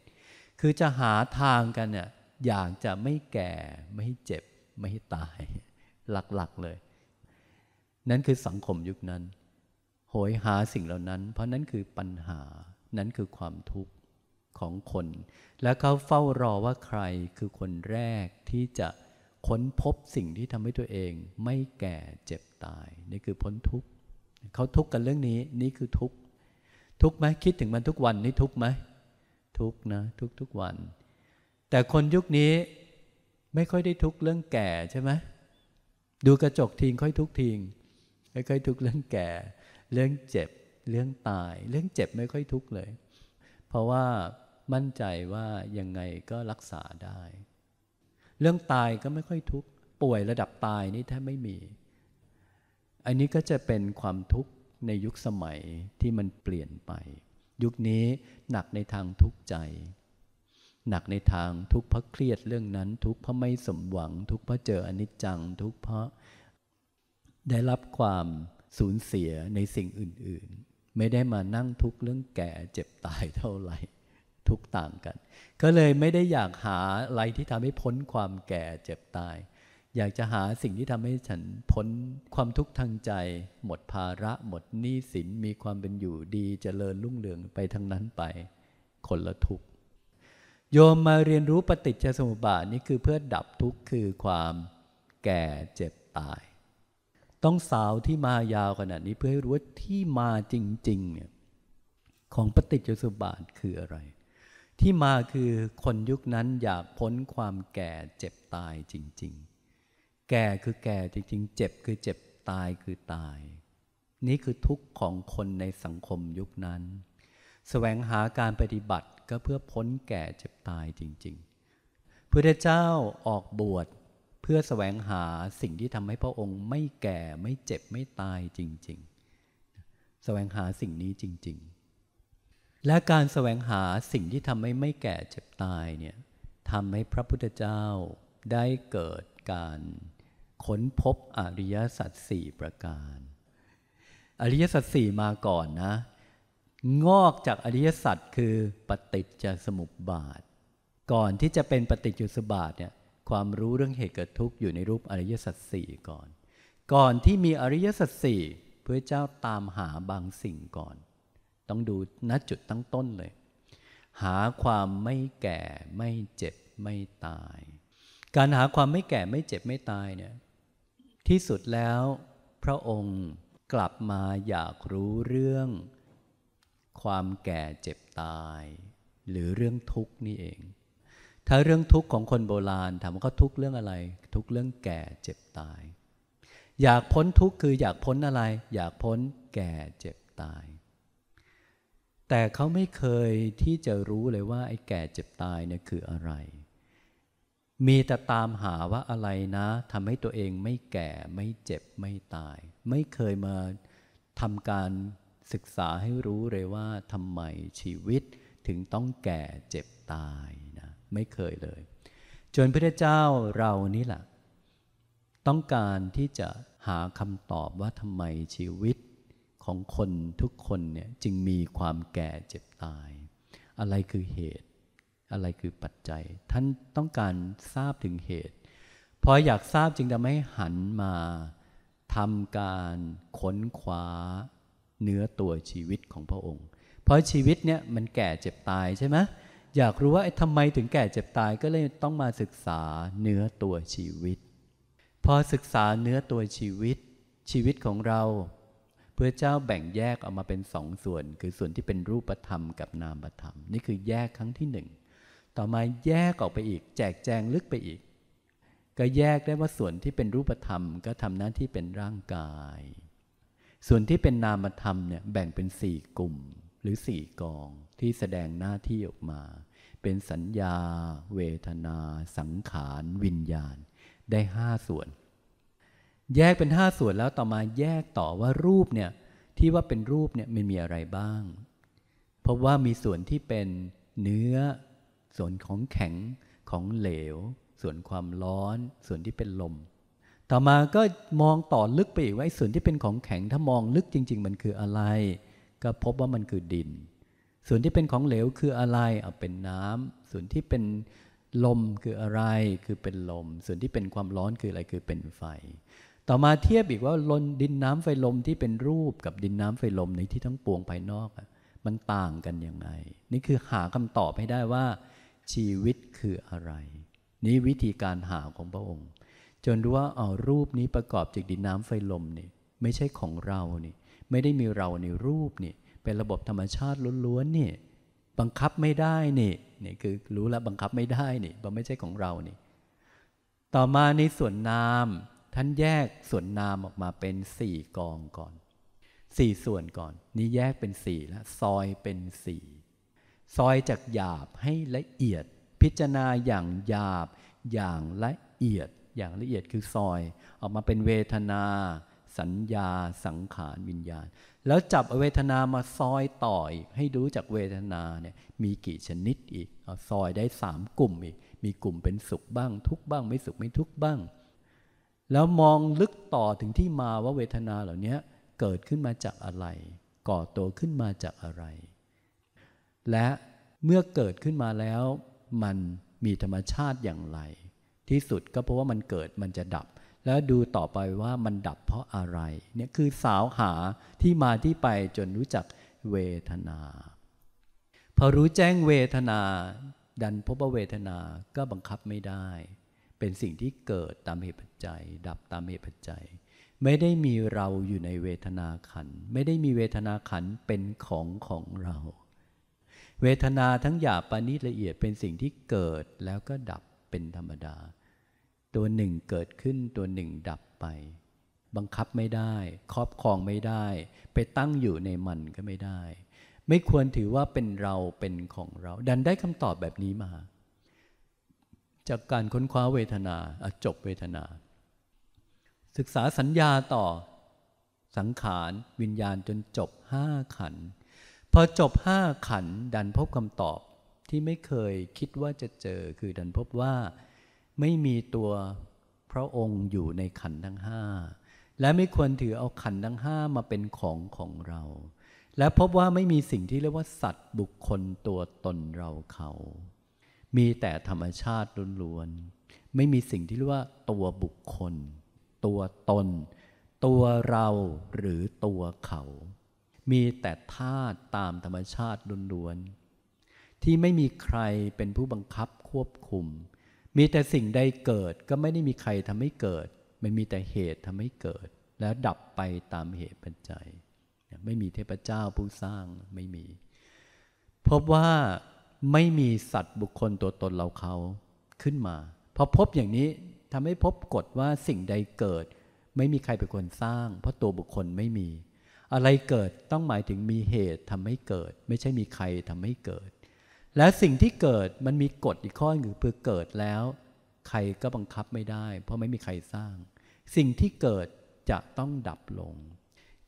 คือจะหาทางกันเนี่ยอยากจะไม่แก่ไม่เจ็บไม่ตาย หลักๆเลย นั่นคือสังคมยุคนั้น โหยหาสิ่งเหล่านั้น เพราะนั้นคือปัญหานั้นคือความทุกข์ ของคน และเขาเฝ้ารอว่าใครคือคนแรกที่จะค้นพบสิ่งที่ทำให้ตัวเอง ไม่แก่เจ็บตาย นี่คือพ้นทุกข์เขาทุกข์กันเรื่องนี้นี่คือทุกข์ทุกข์ไหมคิดถึงมันทุกวันนี่ทุกข์ไหมทุกข์นะทุกทุกวัน แต่คนยุคนี้ไม่ค่อยได้ทุกข์เรื่องแก่ใช่ไหมดูกระจกทิ้งค่อยทุกทิ้งไม่ค่อยทุกข์เรื่องแก่ เรื่องเจ็บ เรื่องตาย เรื่องเจ็บไม่ค่อยทุกข์เลย เพราะว่า มั่นใจว่ายังไงก็รักษาได้ เรื่องตายก็ไม่ค่อยทุกข์ป่วยระดับตายนี่แทบไม่มี อันนี้ก็จะเป็นความทุกข์ในยุคสมัยที่มันเปลี่ยนไป ยุคนี้หนักในทางทุกข์ใจ หนักในทางทุกข์เพราะเครียดเรื่องนั้น ทุกข์เพราะไม่สมหวัง ทุกข์เพราะเจออนิจจัง ทุกข์เพราะได้รับความสูญเสียในสิ่งอื่น ๆ ไม่ได้มานั่งทุกข์เรื่องแก่เจ็บตายเท่าไหร่ ทุกต่างกัน ก็เลยไม่ได้อยากหาอะไรที่ทำให้พ้นความแก่เจ็บตาย อยากจะหาสิ่งที่ทำให้ฉันพ้นความทุกข์ทางใจ หมดภาระหมดหนี้สินมีความเป็นอยู่ดีจเจริญรุ่งเรืองไปทั้งนั้นไป คนละทุกข์โยมมาเรียนรู้ปฏิจจสมุปบาทนี่คือเพื่อดับทุกข์คือความแก่เจ็บตาย ต้องสาวที่มายาวขนาดนี้เพื่อให้รู้ว่าที่มาจริงๆเนี่ยของปฏิจจสมุปบาทคืออะไร ที่มาคือคนยุคนั้นอยากพ้นความแก่เจ็บตายจริง ๆ แก่คือแก่จริง ๆ เจ็บคือเจ็บตายคือตาย นี่คือทุกข์ของคนในสังคมยุคนั้นสแสวงหาการปฏิบัติก็เพื่อพ้นแก่เจ็บตายจริง ๆ พระเจ้าออกบวชเพื่อสแสวงหาสิ่งที่ทำให้พระองค์ไม่แก่ไม่เจ็บไม่ตายจริง ๆ แสวงหาสิ่งนี้จริง ๆ และการแสวงหาสิ่งที่ทำให้ไม่แก่เจ็บตายเนี่ยทำให้พระพุทธเจ้าได้เกิดการค้นพบอริยสัจสี่ประการ อริยสัจสี่มาก่อนนะ งอกจากอริยสัจคือปฏิจจสมุปบาท ก่อนที่จะเป็นปฏิจจสมุปบาทเนี่ยความรู้เรื่องเหตุเกิดทุกข์อยู่ในรูปอริยสัจสี่ก่อน ก่อนที่มีอริยสัจสี่พระเจ้าตามหาบางสิ่งก่อน ต้องดูณจุดตั้งต้นเลย หาความไม่แก่ไม่เจ็บไม่ตาย การหาความไม่แก่ไม่เจ็บไม่ตายเนี่ยที่สุดแล้วพระองค์กลับมาอยากรู้เรื่อง ความแก่เจ็บตาย หรือเรื่องทุกข์นี่เอง ถ้าเรื่องทุกข์ของคนโบราณถามว่าเขาทุกข์เรื่องอะไร ทุกข์เรื่องแก่เจ็บตาย อยากพ้นทุกข์คืออยากพ้นอะไร อยากพ้นแก่เจ็บตาย แต่เขาไม่เคยที่จะรู้เลยว่าไอ้แก่เจ็บตายเนี่ยคืออะไร มีแต่ตามหาว่าอะไรนะทำให้ตัวเองไม่แก่ไม่เจ็บไม่ตาย ไม่เคยมาทำการศึกษาให้รู้เลยว่าทำไมชีวิตถึงต้องแก่เจ็บตายนะไม่เคยเลย จนพระเจ้าเรานี่แหละต้องการที่จะหาคำตอบว่าทำไมชีวิต ของคนทุกคนเนี่ยจึงมีความแก่เจ็บตาย อะไรคือเหตุ อะไรคือปัจจัย ท่านต้องการทราบถึงเหตุพออยากทราบจึงทำให้หันมาทำการค้นคว้าเนื้อตัวชีวิตของพระองค์ เพราะชีวิตเนี่ยมันแก่เจ็บตายใช่ไหมอยากรู้ว่าทำไมถึงแก่เจ็บตายก็เลยต้องมาศึกษาเนื้อตัวชีวิต พอศึกษาเนื้อตัวชีวิต ชีวิตของเรา พระเจ้าแบ่งแยกออกมาเป็นสองส่วน คือส่วนที่เป็นรูปธรรมกับนามธรรม นี่คือแยกครั้งที่หนึ่งต่อมาแยกออกไปอีก แจกแจงลึกไปอีก ก็แยกได้ว่าส่วนที่เป็นรูปธรรมก็ทำหน้าที่เป็นร่างกาย ส่วนที่เป็นนามธรรมเนี่ยแบ่งเป็นสี่กลุ่มหรือสี่กองที่แสดงหน้าที่ออกมา เป็นสัญญา เวทนา สังขาร วิญญาณ ได้ห้าส่วน แยกเป็นห้าส่วนแล้วต่อมาแยกต่อว่ารูปเนี่ยที่ว่าเป็นรูปเนี่ยมันมีอะไรบ้าง เพราะว่ามีส่วนที่เป็นเนื้อ ส่วนของแข็งของเหลว ส่วนความร้อน ส่วนที่เป็นลม ต่อมาก็มองต่อลึกไปอีกว่าส่วนที่เป็นของแข็งถ้ามองลึกจริง ๆ มันคืออะไร ก็พบว่ามันคือดิน ส่วนที่เป็นของเหลวคืออะไรเอาเป็นน้ำส่วนที่เป็นลมคืออะไรคือเป็นลม ส่วนที่เป็นความร้อนคืออะไรคือเป็นไฟ ต่อมาเทียบอีกว่าลนดินน้ำไฟลมที่เป็นรูปกับดินน้ำไฟลมในที่ทั้งปวงภายนอกมันต่างกันยังไง นี่คือหาคำตอบให้ได้ว่า ชีวิตคืออะไร นี่วิธีการหาของพระองค์ จนรู้ว่าเอารูปนี้ประกอบจากดินน้ำไฟลมนี่ไม่ใช่ของเรานี่ไม่ได้มีเราในรูปนี่เป็นระบบธรรมชาติล้วนๆนี่บังคับไม่ได้นี่นี่คือรู้แล้วบังคับไม่ได้นี่มันไม่ใช่ของเรานี่ ต่อมาในส่วนนาม ท่านแยกส่วนนามออกมาเป็นสี่กองก่อนสี่ส่วนก่อน นี่แยกเป็นสี่แล้วซอยเป็นสี่ซอยจากหยาบให้ละเอียด พิจารณาอย่างหยาบ อย่างละเอียด อย่างละเอียดคือซอย ออกมาเป็นเวทนา สัญญา สังขารวิญญาณ แล้วจับเวทนามาซอยต่ออีก ให้ดูจากเวทนาเนี่ยมีกี่ชนิดอีกเอาซอยได้สามกลุ่มอีก มีกลุ่มเป็นสุขบ้าง ทุกบ้าง ไม่สุขไม่ทุกบ้าง แล้วมองลึกต่อถึงที่มาว่าเวทนาเหล่านี้เกิดขึ้นมาจากอะไร ก่อตัวขึ้นมาจากอะไร และเมื่อเกิดขึ้นมาแล้ว มันมีธรรมชาติอย่างไร ที่สุดก็เพราะว่ามันเกิดมันจะดับ แล้วดูต่อไปว่ามันดับเพราะอะไร เนี่ยคือสาวหาที่มาที่ไปจนรู้จักเวทนา พอรู้แจ้งเวทนา ดันพบว่าเวทนาก็บังคับไม่ได้ เป็นสิ่งที่เกิดตามเหตุปัจจัย ดับตามเหตุปัจจัย ไม่ได้มีเราอยู่ในเวทนาขัน ไม่ได้มีเวทนาขันเป็นของของเรา เวทนาทั้งหยาบปานิละเอียดเป็นสิ่งที่เกิดแล้วก็ดับเป็นธรรมดา ตัวหนึ่งเกิดขึ้นตัวหนึ่งดับไป บังคับไม่ได้ ครอบครองไม่ได้ ไปตั้งอยู่ในมันก็ไม่ได้ ไม่ควรถือว่าเป็นเราเป็นของเรา ดันได้คำตอบแบบนี้มา จากการค้นคว้าเวทนาจบเวทนา ศึกษาสัญญาต่อสังขารวิญญาณจนจบห้าขัน พอจบห้าขันดันพบคำตอบที่ไม่เคยคิดว่าจะเจอคือดันพบว่าไม่มีตัวพระองค์อยู่ในขันทั้งห้าและไม่ควรถือเอาขันทั้งห้ามาเป็นของของเรา และพบว่าไม่มีสิ่งที่เรียกว่าสัตว์บุคคลตัวตนเราเขา มีแต่ธรรมชาติล้วนๆ ไม่มีสิ่งที่เรียกว่าตัวบุคคล ตัวตน ตัวเราหรือตัวเขา มีแต่ธาตุตามธรรมชาติล้วนๆ ที่ไม่มีใครเป็นผู้บังคับควบคุม มีแต่สิ่งใดเกิดก็ไม่ได้มีใครทำให้เกิด มันมีแต่เหตุทำให้เกิด แล้วดับไปตามเหตุปัจจัย ไม่มีเทพเจ้าผู้สร้างไม่มี พบว่า ไม่มีสัตว์บุคคลตัวตนเราเขาขึ้นมาพอพบอย่างนี้ทำให้พบกฎว่าสิ่งใดเกิด ไม่มีใครเป็นคนสร้าง เพราะตัวบุคคลไม่มี อะไรเกิดต้องหมายถึงมีเหตุทำให้เกิด ไม่ใช่มีใครทำให้เกิด และสิ่งที่เกิดมันมีกฎอีกข้อหนึ่งคือเกิดแล้ว ใครก็บังคับไม่ได้ เพราะไม่มีใครสร้าง สิ่งที่เกิดจะต้องดับลง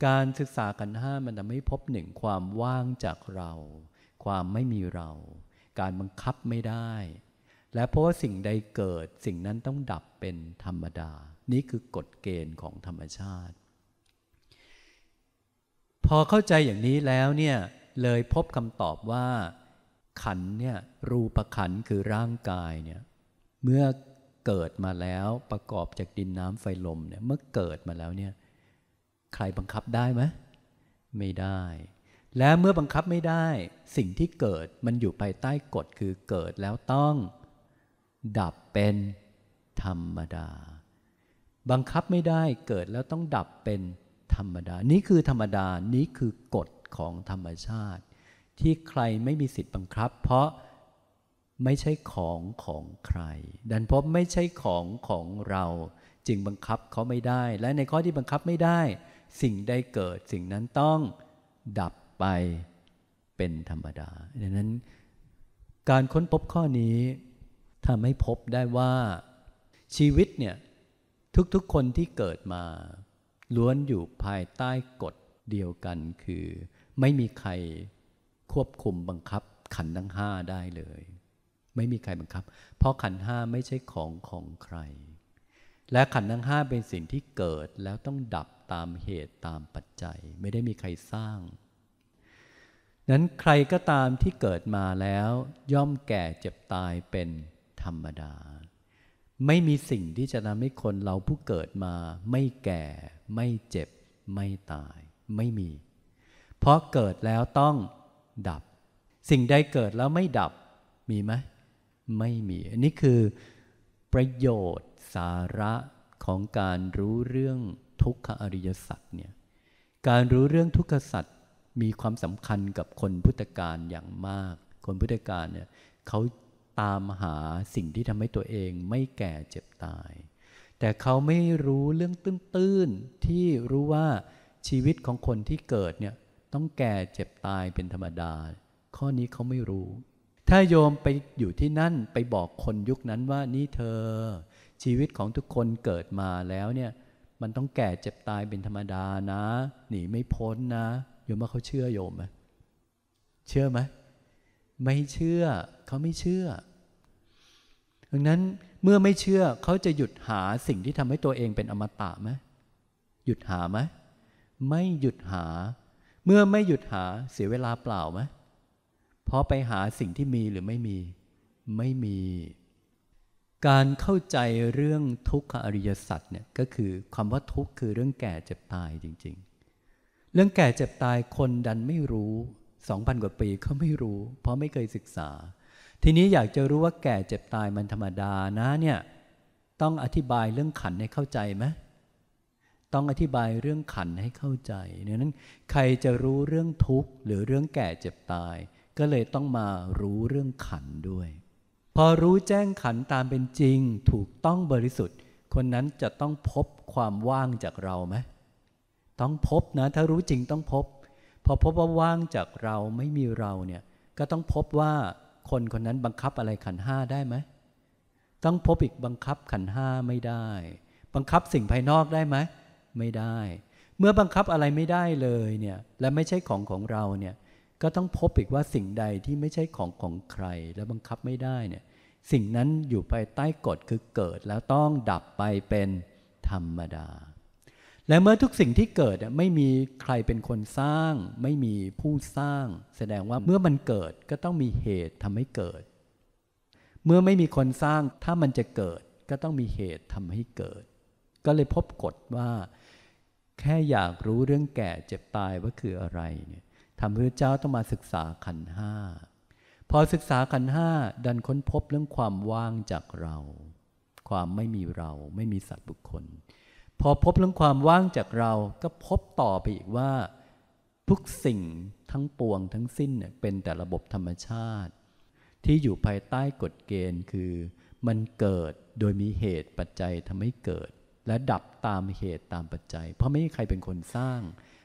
การศึกษากันห้ามันทำให้พบหนึ่งความว่างจากเรา ความไม่มีเรา การบังคับไม่ได้ และเพราะว่าสิ่งใดเกิดสิ่งนั้นต้องดับเป็นธรรมดา นี่คือกฎเกณฑ์ของธรรมชาติ พอเข้าใจอย่างนี้แล้วเนี่ยเลยพบคำตอบว่า ขันเนี่ยรูปขันคือร่างกายเนี่ยเมื่อเกิดมาแล้วประกอบจากดินน้ำไฟลมเนี่ยเมื่อเกิดมาแล้วเนี่ยใครบังคับได้ไหมไม่ได้ และเมื่อบังคับไม่ได้ สิ่งที่เกิดมันอยู่ภายใต้กฎคือเกิดแล้วต้อง ดับเป็นธรรมดา บังคับไม่ได้เกิดแล้วต้องดับเป็นธรรมดา นี่คือธรรมดานี้คือกฎของธรรมชาติ ที่ใครไม่มีสิทธิ์บังคับ เพราะไม่ใช่ของของใคร ดันพบไม่ใช่ของของเรา จึงบังคับเขาไม่ได้ และในข้อที่บังคับไม่ได้ สิ่งใดเกิดสิ่งนั้นต้องดับ ไปเป็นธรรมดา ดังนั้น การค้นพบข้อนี้ทำให้พบได้ว่าชีวิตเนี่ยทุกๆคนที่เกิดมา ล้วนอยู่ภายใต้กฎเดียวกันคือ ไม่มีใครควบคุมบังคับขันทั้งห้าได้เลย ไม่มีใครบังคับ เพราะขันห้าไม่ใช่ของของใคร และขันทั้งห้าเป็นสิ่งที่เกิดแล้วต้องดับตามเหตุตามปัจจัย ไม่ได้มีใครสร้าง นั้นใครก็ตามที่เกิดมาแล้ว ย่อมแก่เจ็บตายเป็นธรรมดา ไม่มีสิ่งที่จะทำให้คนเราผู้เกิดมา ไม่แก่ ไม่เจ็บ ไม่ตาย ไม่มี เพราะเกิดแล้วต้องดับ สิ่งใดเกิดแล้วไม่ดับมีไหมไม่มีอันนี้คือประโยชน์สาระของการรู้เรื่องทุกขอริยสัจเนี่ยการรู้เรื่องทุกขสัจ มีความสำคัญกับคนพุทธการอย่างมาก คนพุทธการเนี่ยเขาตามหาสิ่งที่ทำให้ตัวเองไม่แก่เจ็บตาย แต่เขาไม่รู้เรื่องตื้นๆ ที่รู้ว่าชีวิตของคนที่เกิดเนี่ยต้องแก่เจ็บตายเป็นธรรมดา ข้อนี้เขาไม่รู้ ถ้าโยมไปอยู่ที่นั่นไปบอกคนยุคนั้นว่านี่เธอ ชีวิตของทุกคนเกิดมาแล้วเนี่ยมันต้องแก่เจ็บตายเป็นธรรมดานะ หนีไม่พ้นนะ มว่าเขาเชื่อโยมไหมเชื่อไหมไม่เชื่อเขาไม่เชื่อ ดังนั้นเมื่อไม่เชื่อเขาจะหยุดหาสิ่งที่ทำให้ตัวเองเป็นอมตะไหมหยุดหาไหมไม่หยุดหา เมื่อไม่หยุดหาเสียเวลาเปล่าไหมเพราะไปหาสิ่งที่มีหรือไม่มี ไม่มี การเข้าใจเรื่องทุกขอริยสัจเนี่ยก็คือคำว่าทุกข์คือเรื่องแก่เจ็บตายจริง ๆ เรื่องแก่เจ็บตายคนดันไม่รู้สองพันกว่าปีเขาไม่รู้ เพราะไม่เคยศึกษา ทีนี้อยากจะรู้ว่าแก่เจ็บตายมันธรรมดานะเนี่ยต้องอธิบายเรื่องขันให้เข้าใจไหมต้องอธิบายเรื่องขันให้เข้าใจเนี่ยนั้นใครจะรู้เรื่องทุกข์หรือเรื่องแก่เจ็บตาย ก็เลยต้องมารู้เรื่องขันด้วย พอรู้แจ้งขันตามเป็นจริง ถูกต้องบริสุทธิ์ คนนั้นจะต้องพบความว่างจากเราไหม ต้องพบนะถ้ารู้จริงต้องพบ พอพบว่าว่างจากเราไม่มีเราเนี่ยก็ต้องพบว่าคนคนนั้นบังคับอะไรขันห้าได้ไหมต้องพบอีกบังคับขันห้าไม่ได้ บังคับสิ่งภายนอกได้ไหมไม่ได้ เมื่อบังคับอะไรไม่ได้เลยเนี่ยและไม่ใช่ของของเราเนี่ยก็ต้องพบอีกว่าสิ่งใดที่ไม่ใช่ของของใคร และบังคับไม่ได้เนี่ยสิ่งนั้นอยู่ภายใต้กฎคือเกิดแล้วต้องดับไปเป็นธรรมดา และเมื่อทุกสิ่งที่เกิดไม่มีใครเป็นคนสร้าง ไม่มีผู้สร้าง แสดงว่าเมื่อมันเกิดก็ต้องมีเหตุทำให้เกิด เมื่อไม่มีคนสร้างถ้ามันจะเกิดก็ต้องมีเหตุทำให้เกิด ก็เลยพบกฎว่า แค่อยากรู้เรื่องแก่เจ็บตายว่าคืออะไรเนี่ยทำให้เจ้าต้องมาศึกษาขันห้าพอศึกษาขันห้าดันค้นพบเรื่องความว่างจากเรา ความไม่มีเราไม่มีสัตว์บุคคล พอพบเรื่องความว่างจากเราก็พบต่อไปอีกว่า ทุกสิ่งทั้งปวงทั้งสิ้นเนี่ยเป็นแต่ระบบธรรมชาติ ที่อยู่ภายใต้กฎเกณฑ์คือ มันเกิดโดยมีเหตุปัจจัยทำให้เกิด และดับตามเหตุตามปัจจัย เพราะไม่มีใครเป็นคนสร้าง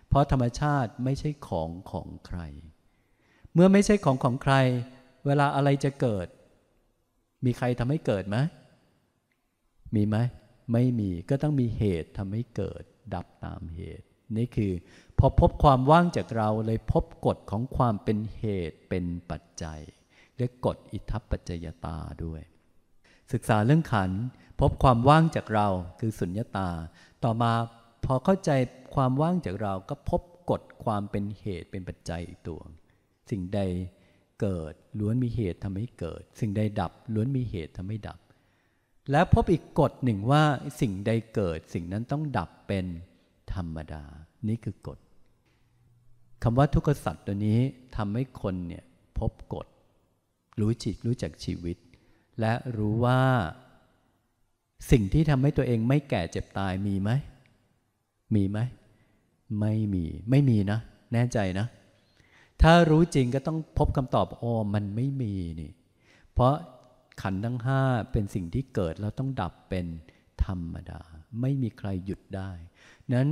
เพราะธรรมชาติไม่ใช่ของของใคร เมื่อไม่ใช่ของของใคร เวลาอะไรจะเกิด มีใครทำให้เกิดไหมมีไหม ไม่มีก็ต้องมีเหตุทำให้เกิดดับตามเหตุ นี่คือ พอพบความว่างจากเราเลยพบกฎของความเป็นเหตุเป็นปัจจัยเรียกกฎอิทัปปัจจยตาด้วย ศึกษาเรื่องขันพบความว่างจากเราคือสุญญตา ต่อมาพอเข้าใจความว่างจากเราก็พบกฎความเป็นเหตุเป็นปัจจัยอีกตัว สิ่งใดเกิดล้วนมีเหตุทำให้เกิด สิ่งใดดับล้วนมีเหตุทำให้ดับ แล้วพบอีกกฎหนึ่งว่าสิ่งใดเกิดสิ่งนั้นต้องดับเป็นธรรมดา นี่คือกฎคำว่าทุกขสัตว์ตัวนี้ทำให้คนเนี่ยพบกฎ รู้จิตรู้จักชีวิต และรู้ว่าสิ่งที่ทำให้ตัวเองไม่แก่เจ็บตายมีไหม มีไหม ไม่มี ไม่มีนะ แน่ใจนะ ถ้ารู้จริงก็ต้องพบคำตอบอ๋อมันไม่มีนี่ เพราะ ขันทั้งห้าเป็นสิ่งที่เกิดแล้วต้องดับเป็นธรรมดา ไม่มีใครหยุดได้ นั้น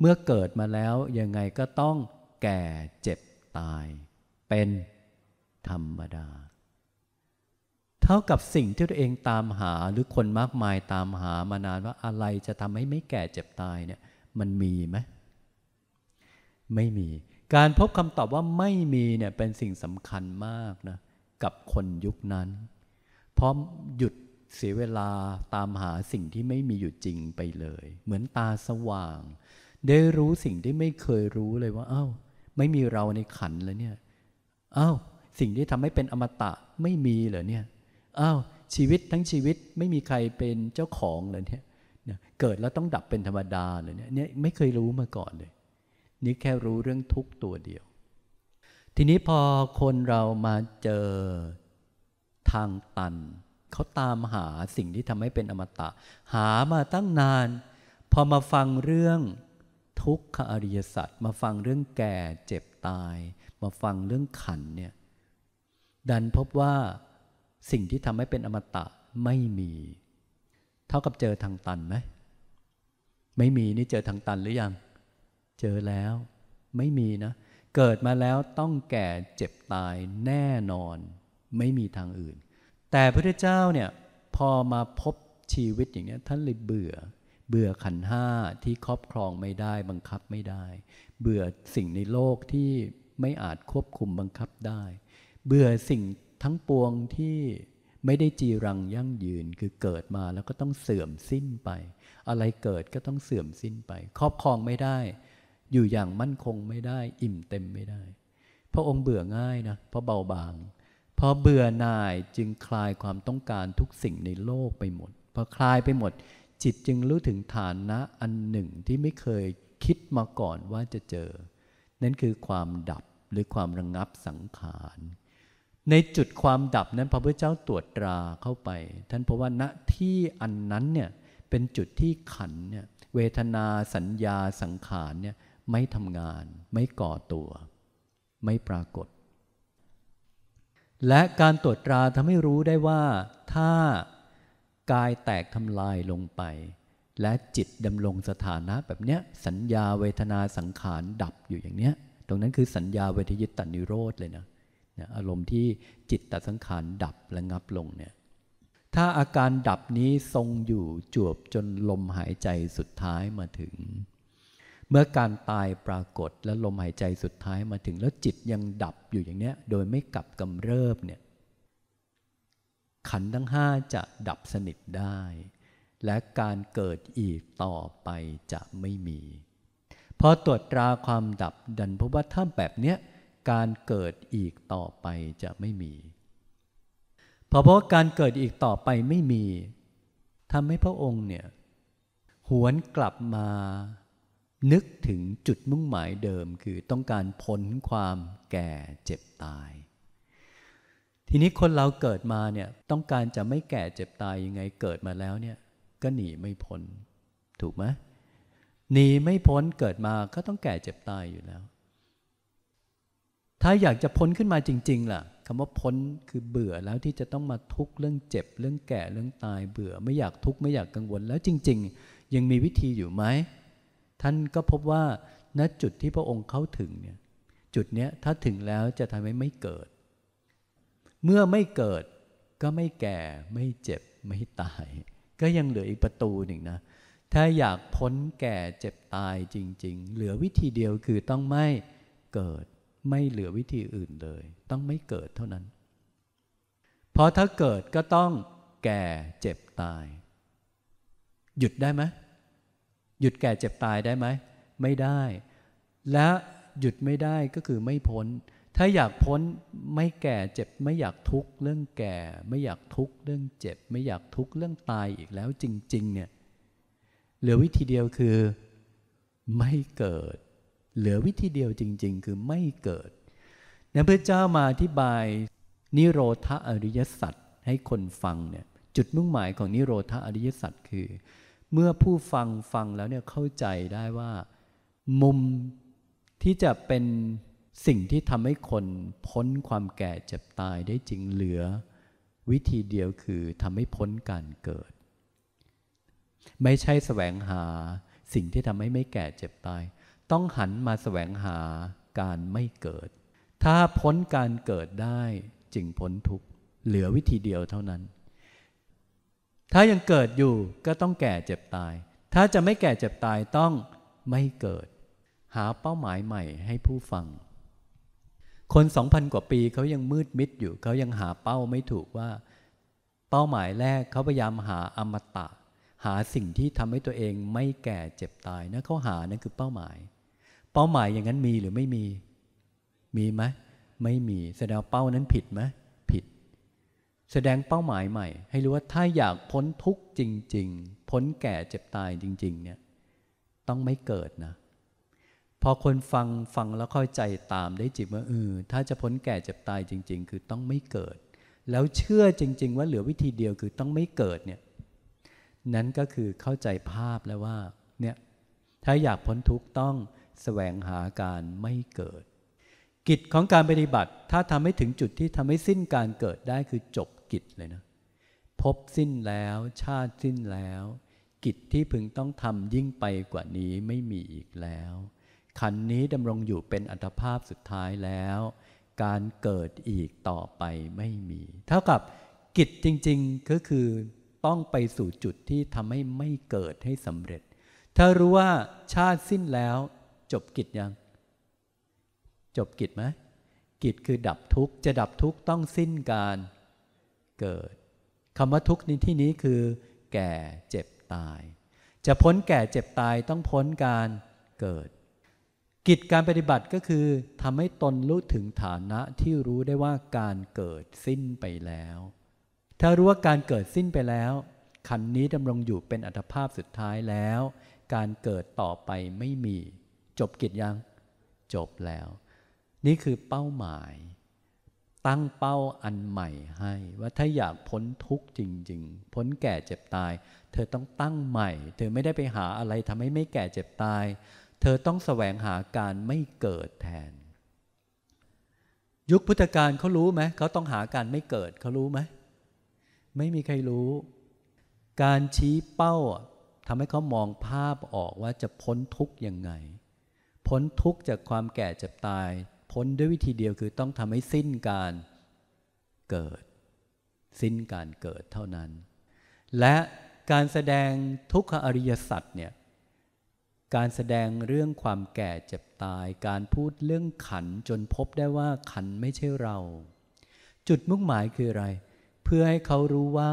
เมื่อเกิดมาแล้วยังไงก็ต้องแก่เจ็บตาย เป็นธรรมดา เท่ากับสิ่งที่ตัวเองตามหาหรือคนมากมายตามหามานานว่าอะไรจะทำให้ไม่แก่เจ็บตายเนี่ยมันมีไหมไม่มี การพบคำตอบว่าไม่มีเนี่ยเป็นสิ่งสำคัญมากนะกับคนยุคนั้น พราะหยุดเสียเวลาตามหาสิ่งที่ไม่มีอยู่จริงไปเลย เหมือนตาสว่าง ได้รู้สิ่งที่ไม่เคยรู้เลยว่าอ้าวไม่มีเราในขันเลยเนี่ยอ้าวสิ่งที่ทำให้เป็นอมตะไม่มีเหรอเนี่ยอ้าวชีวิตทั้งชีวิตไม่มีใครเป็นเจ้าของเลยเนี่ยเกิดแล้วต้องดับเป็นธรรมดาเลยเนี่ยเนี่ยไม่เคยรู้มาก่อนเลย นี่แค่รู้เรื่องทุกตัวเดียว ทีนี้พอคนเรามาเจอางตัน เขาตามหาสิ่งที่ทำให้เป็นอมตะ หามาตั้งนาน พอมาฟังเรื่องทุกขอริยสัจมาฟังเรื่องแก่เจ็บตาย มาฟังเรื่องขันเนี่ยดันพบว่าสิ่งที่ทำให้เป็นอมตะไม่มี เท่ากับเจอทางตันไหมไม่มีนี่เจอทางตันหรือยัง เจอแล้วไม่มีนะ เกิดมาแล้วต้องแก่เจ็บตายแน่นอน ไม่มีทางอื่น แต่พระเจ้าเนี่ยพอมาพบชีวิตอย่างนี้ท่านเลยเบื่อ เบื่อขันห้าที่ครอบครองไม่ได้บังคับไม่ได้ เบื่อสิ่งในโลกที่ไม่อาจควบคุมบังคับได้ เบื่อสิ่งทั้งปวงที่ไม่ได้จีรังยั่งยืนคือเกิดมาแล้วก็ต้องเสื่อมสิ้นไป อะไรเกิดก็ต้องเสื่อมสิ้นไป ครอบครองไม่ได้ อยู่อย่างมั่นคงไม่ได้ อิ่มเต็มไม่ได้ พระองค์เบื่อง่ายนะเพราะเบาบาง พอเบื่อหน่ายจึงคลายความต้องการทุกสิ่งในโลกไปหมด พอคลายไปหมด จิตจึงรู้ถึงฐานะอันหนึ่งที่ไม่เคยคิดมาก่อนว่าจะเจอ นั่นคือความดับหรือความระงงับสังขาร ในจุดความดับนั้นพระพุทธเจ้าตรวจตราเข้าไป ท่านพบว่าณที่อันนั้นเนี่ยเป็นจุดที่ขันเนี่ยเวทนาสัญญาสังขารเนี่ยไม่ทำงาน ไม่ก่อตัว ไม่ปรากฏ และการตรวจตราทำให้รู้ได้ว่า ถ้ากายแตกทำลายลงไป และจิตดำรงสถานะแบบเนี้ยสัญญาเวทนาสังขารดับอยู่อย่างเนี้ย ตรงนั้นคือสัญญาเวทยิตานิโรธเลยนะนะอารมณ์ที่จิตตสังขารดับและงับลงเนี่ยถ้าอาการดับนี้ทรงอยู่จวบจนลมหายใจสุดท้ายมาถึง เมื่อการตายปรากฏและลมหายใจสุดท้ายมาถึงแล้วจิตยังดับอยู่อย่างเนี้ย โดยไม่กลับกำเริบเนี่ย ขันทั้งห้าจะดับสนิทได้ และการเกิดอีกต่อไปจะไม่มีพอตรวจตราความดับดันพบว่าถ้าแบบเนี้ยการเกิดอีกต่อไปจะไม่มีพอเพราะการเกิดอีกต่อไปไม่มีทำให้พระองค์เนี่ย หวนกลับมา นึกถึงจุดมุ่งหมายเดิมคือต้องการพ้นความแก่เจ็บตาย ทีนี้คนเราเกิดมาเนี่ยต้องการจะไม่แก่เจ็บตายยังไงเกิดมาแล้วเนี่ยก็หนีไม่พ้นถูกไหมหนีไม่พ้นเกิดมาก็ต้องแก่เจ็บตายอยู่แล้ว ถ้าอยากจะพ้นขึ้นมาจริง ๆ ล่ะคำว่าพ้นคือเบื่อแล้วที่จะต้องมาทุกข์เรื่องเจ็บ เรื่องแก่เรื่องตายเบื่อ ไม่อยากทุกข์ไม่อยากกังวลแล้วจริง ๆ ยังมีวิธีอยู่ไหม ท่านก็พบว่าณจุดที่พระองค์เข้าถึงเนี่ยจุดเนี้ยถ้าถึงแล้วจะทำให้ไม่เกิด เมื่อไม่เกิดก็ไม่แก่ไม่เจ็บไม่ตาย ก็ยังเหลืออีกประตูหนึ่งนะ ถ้าอยากพ้นแก่เจ็บตายจริง ๆ เหลือวิธีเดียวคือต้องไม่เกิด ไม่เหลือวิธีอื่นเลย ต้องไม่เกิดเท่านั้น เพราะถ้าเกิดก็ต้องแก่เจ็บตาย หยุดได้ไหม หยุดแก่เจ็บตายได้ไหม ไม่ได้ และหยุดไม่ได้ก็คือไม่พ้น ถ้าอยากพ้นไม่แก่เจ็บไม่อยากทุกข์เรื่องแก่ ไม่อยากทุกข์เรื่องเจ็บ ไม่อยากทุกข์เรื่องตายอีกแล้วจริง ๆ เนี่ยเหลือวิธีเดียวคือ ไม่เกิด เหลือวิธีเดียวจริง ๆ คือไม่เกิดนั้นพระเจ้ามาอธิบายนิโรธอริยสัจให้คนฟังเนี่ยจุดมุ่งหมายของนิโรธอริยสัจคือ เมื่อผู้ฟังฟังแล้วเนี่ยเข้าใจได้ว่า มุมที่จะเป็นสิ่งที่ทำให้คนพ้นความแก่เจ็บตายได้จริงเหลือ วิธีเดียวคือทำให้พ้นการเกิด ไม่ใช่แสวงหาสิ่งที่ทำให้ไม่แก่เจ็บตาย ต้องหันมาแสวงหาการไม่เกิด ถ้าพ้นการเกิดได้จึงพ้นทุกข์เหลือวิธีเดียวเท่านั้น ถ้ายังเกิดอยู่ก็ต้องแก่เจ็บตาย ถ้าจะไม่แก่เจ็บตายต้องไม่เกิด หาเป้าหมายใหม่ให้ผู้ฟัง คนสองพันกว่าปีเขายังมืดมิดอยู่เขายังหาเป้าไม่ถูกว่า เป้าหมายแรกเขาพยายามหาอมตะ หาสิ่งที่ทำให้ตัวเองไม่แก่เจ็บตายนะเขาหานั่นคือเป้าหมาย เป้าหมายอย่างนั้นมีหรือไม่มี มีไหมไม่มีแสดงเป้านั้นผิดไหม แสดงเป้าหมายใหม่ ให้รู้ว่าถ้าอยากพ้นทุกข์จริง ๆ พ้นแก่เจ็บตายจริง ๆ เนี่ย ต้องไม่เกิดนะ พอคนฟังฟังแล้วเข้าใจตามได้จิตว่าเออถ้าจะพ้นแก่เจ็บตายจริง ๆ คือต้องไม่เกิด แล้วเชื่อจริง ๆ ว่าเหลือวิธีเดียวคือต้องไม่เกิดเนี่ย นั้นก็คือเข้าใจภาพแล้วว่าเนี่ยถ้าอยากพ้นทุกข์ต้องแสวงหาการไม่เกิด กิจของการปฏิบัติถ้าทำให้ถึงจุดที่ทำให้สิ้นการเกิดได้คือจบ กิจเลยนะพบสิ้นแล้วชาติสิ้นแล้ว กิจที่พึงต้องทำยิ่งไปกว่านี้ไม่มีอีกแล้ว ขันนี้ดำรงอยู่เป็นอัตภาพสุดท้ายแล้ว การเกิดอีกต่อไปไม่มี เท่ากับกิจจริงๆก็คือต้องไปสู่จุดที่ทำให้ไม่เกิดให้สำเร็จ ถ้ารู้ว่าชาติสิ้นแล้ว จบกิจยัง จบกิจไหมกิจคือดับทุกข์จะดับทุกข์ต้องสิ้นการ เกิดคำว่าทุกข์ในที่นี้คือ แก่เจ็บตาย จะพ้นแก่เจ็บตายต้องพ้นการเกิด กิจการปฏิบัติก็คือทำให้ตนรู้ถึงฐานะที่รู้ได้ว่าการเกิดสิ้นไปแล้ว ถ้ารู้ว่าการเกิดสิ้นไปแล้ว ขันนี้ดำรงอยู่เป็นอัตภาพสุดท้ายแล้ว การเกิดต่อไปไม่มี จบกิจยัง จบแล้ว นี่คือเป้าหมาย ตั้งเป้าอันใหม่ให้ ว่าถ้าอยากพ้นทุกข์จริง ๆ พ้นแก่เจ็บตาย เธอต้องตั้งใหม่ เธอไม่ได้ไปหาอะไรทำให้ไม่แก่เจ็บตาย เธอต้องแสวงหาการไม่เกิดแทน ยุคพุทธกาลเขารู้ไหมเขาต้องหาการไม่เกิดเขารู้ไหมไม่มีใครรู้ การชี้เป้าทำให้เขามองภาพออกว่าจะพ้นทุกข์ยังไง พ้นทุกข์จากความแก่เจ็บตาย พ้นด้วยวิธีเดียวคือต้องทำให้สิ้นการเกิด สิ้นการเกิดเท่านั้น และการแสดงทุกขอริยสัจเนี่ยการแสดงเรื่องความแก่เจ็บตาย การพูดเรื่องขันจนพบได้ว่าขันไม่ใช่เรา จุดมุ่งหมายคืออะไร เพื่อให้เขารู้ว่า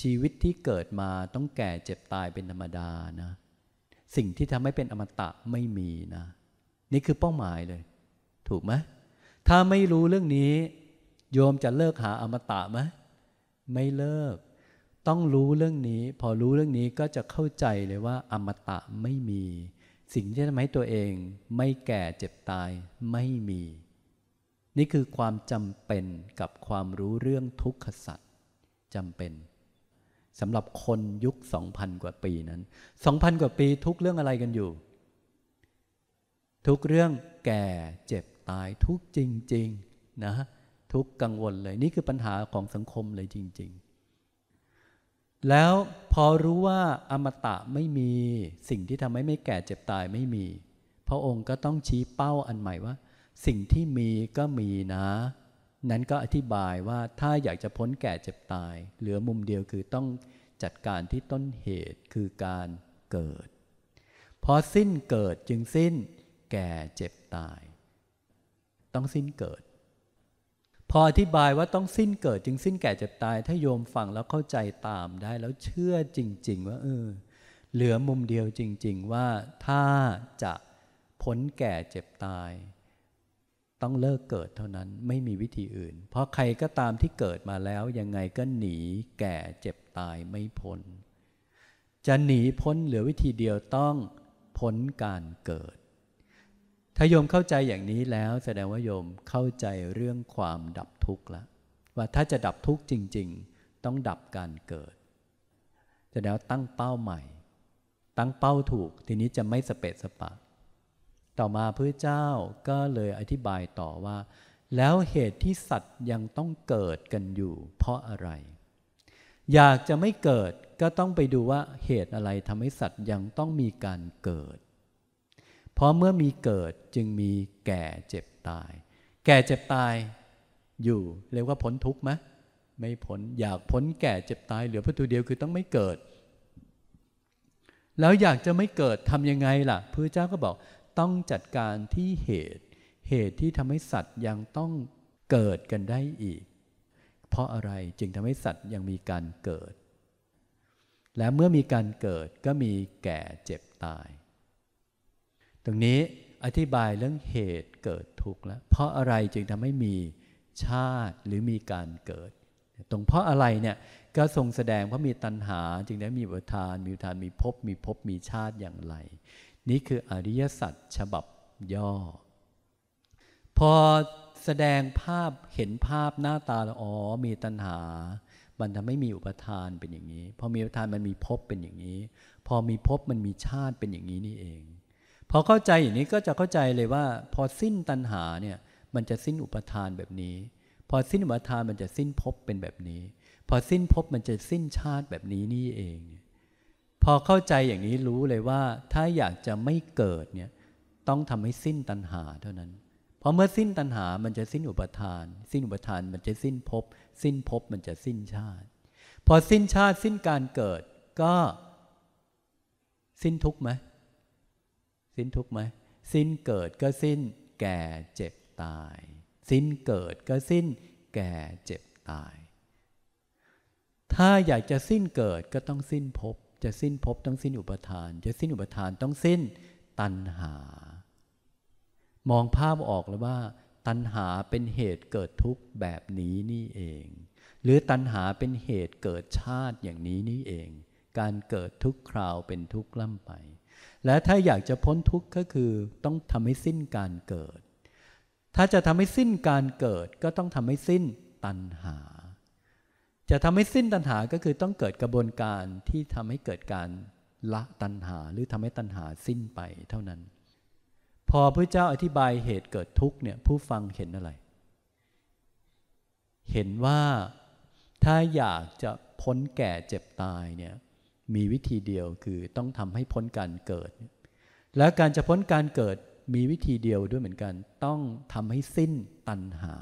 ชีวิตที่เกิดมาต้องแก่เจ็บตายเป็นธรรมดานะ สิ่งที่ทำให้เป็นอมตะไม่มีนะ นี่คือเป้าหมายเลย ถูกไหมถ้าไม่รู้เรื่องนี้ โยมจะเลิกหาอมตะไหมไม่เลิก ต้องรู้เรื่องนี้ พอรู้เรื่องนี้ก็จะเข้าใจเลยว่า อมตะไม่มี สิ่งที่ทำให้ตัวเอง ไม่แก่เจ็บตายไม่มี นี่คือความจำเป็นกับความรู้เรื่องทุกขสัตว์จำเป็นสำหรับคนยุคสองพันกว่าปีนั้นสองพันกว่าปีทุกเรื่องอะไรกันอยู่ ทุกเรื่องแก่เจ็บตายทุกจริง ๆ นะ ทุกกังวลเลย นี่คือปัญหาของสังคมเลยจริง ๆ แล้วพอรู้ว่าอมตะไม่มีสิ่งที่ทำให้ไม่แก่เจ็บตายไม่มี พระองค์ก็ต้องชี้เป้าอันใหม่ว่า สิ่งที่มีก็มีนะ นั้นก็อธิบายว่าถ้าอยากจะพ้นแก่เจ็บตาย เหลือมุมเดียวคือต้องจัดการที่ต้นเหตุคือการเกิด พอสิ้นเกิดจึงสิ้น แก่เจ็บตาย ต้องสิ้นเกิด พออธิบายว่าต้องสิ้นเกิดจึงสิ้นแก่เจ็บตาย ถ้าโยมฟังแล้วเข้าใจตามได้แล้วเชื่อจริง ๆ ว่าเออเหลือมุมเดียวจริง ๆ ว่าถ้าจะพ้นแก่เจ็บตาย ต้องเลิกเกิดเท่านั้นไม่มีวิธีอื่น เพราะใครก็ตามที่เกิดมาแล้วยังไงก็หนีแก่เจ็บตายไม่พ้นจะหนีพ้นเหลือวิธีเดียวต้องพ้นการเกิด ถ้าโยมเข้าใจอย่างนี้แล้วแสดงว่าโยมเข้าใจเรื่องความดับทุกข์แล้วว่าถ้าจะดับทุกข์จริง ๆ ต้องดับการเกิดจะแสดงว่าตั้งเป้าใหม่ ตั้งเป้าถูกทีนี้จะไม่สเปะสปะ ต่อมาพระเจ้าก็เลยอธิบายต่อว่า แล้วเหตุที่สัตว์ยังต้องเกิดกันอยู่ เพราะอะไร อยากจะไม่เกิดก็ต้องไปดูว่าเหตุอะไรทำให้สัตว์ยังต้องมีการเกิด เพราะเมื่อมีเกิดจึงมีแก่เจ็บตาย แก่เจ็บตายอยู่เรียกว่าพ้นทุกข์ไหมไม่พ้นอยากพ้นแก่เจ็บตายเหลือพระตัวเดียวคือต้องไม่เกิด แล้วอยากจะไม่เกิดทำยังไงล่ะพระเจ้าก็บอกต้องจัดการที่เหตุ เหตุที่ทำให้สัตว์ยังต้องเกิดกันได้อีก เพราะอะไรจึงทำให้สัตว์ยังมีการเกิด และเมื่อมีการเกิดก็มีแก่เจ็บตาย ตรงนี้อธิบายเรื่องเหตุเกิดทุกข์แล้ว เพราะอะไรจึงทำให้มีชาติหรือมีการเกิด ตรงเพราะอะไรเนี่ยก็ทรงแสดงเพราะมีตัณหา จึงได้มีอุทาน มีอุทานมีภพมีภพมีชาติอย่างไร นี่คืออริยสัจฉบับย่อ พอแสดงภาพเห็นภาพหน้าตาแล้วอ๋อมีตัณหา มันทำให้มีอุปทานเป็นอย่างนี้ พอมีอุปทานมันมีภพเป็นอย่างนี้ พอมีภพมันมีชาติเป็นอย่างนี้นี่เอง พอเข้าใจอย่างนี้ก็จะเข้าใจเลยว่า พอสิ้นตัณหาเนี่ยมันจะสิ้นอุปทานแบบนี้ พอสิ้นอุปทานมันจะสิ้นภพเป็นแบบนี้ พอสิ้นภพมันจะสิ้นชาติแบบนี้นี่เอง พอเข้าใจอย่างนี้รู้เลยว่า ถ้าอยากจะไม่เกิดเนี่ยต้องทำให้สิ้นตัณหาเท่านั้นพราะเมื่อสิ้นตัณหามันจะสิ้นอุปทาน สิ้นอุปทานมันจะสิ้นภพสิ้นภพมันจะสิ้นชาติ พอสิ้นชาติสิ้นการเกิดก็ สิ้นทุกไหม สิ้นทุกไหมสิ้นเกิดก็สิ้นแก่เจ็บตาย สิ้นเกิดก็สิ้นแก่เจ็บตาย ถ้าอยากจะสิ้นเกิดก็ต้องสิ้นภพจะสิ้นภพต้องสิ้นอุปทาน จะสิ้นอุปทานต้องสิ้นตัณหา มองภาพออกแล้วว่า ตัณหาเป็นเหตุเกิดทุกข์แบบนี้นี่เอง หรือตัณหาเป็นเหตุเกิดชาติอย่างนี้นี่เอง การเกิดทุกคราวเป็นทุกข์ล่ำไป และถ้าอยากจะพ้นทุกข์ก็คือต้องทำให้สิ้นการเกิด ถ้าจะทำให้สิ้นการเกิดก็ต้องทำให้สิ้นตัณหา จะทำให้สิ้นตัณหาก็คือต้องเกิดกระบวนการที่ทำให้เกิดการละตัณหา หรือทำให้ตัณหาสิ้นไปเท่านั้น พอพระเจ้าอธิบายเหตุเกิดทุกข์เนี่ยผู้ฟังเห็นอะไร เห็นว่าถ้าอยากจะพ้นแก่เจ็บตายเนี่ย มีวิธีเดียวคือต้องทำให้พ้นการเกิด และการจะพ้นการเกิดมีวิธีเดียวด้วยเหมือนกัน ต้องทำให้สิ้นตัณหา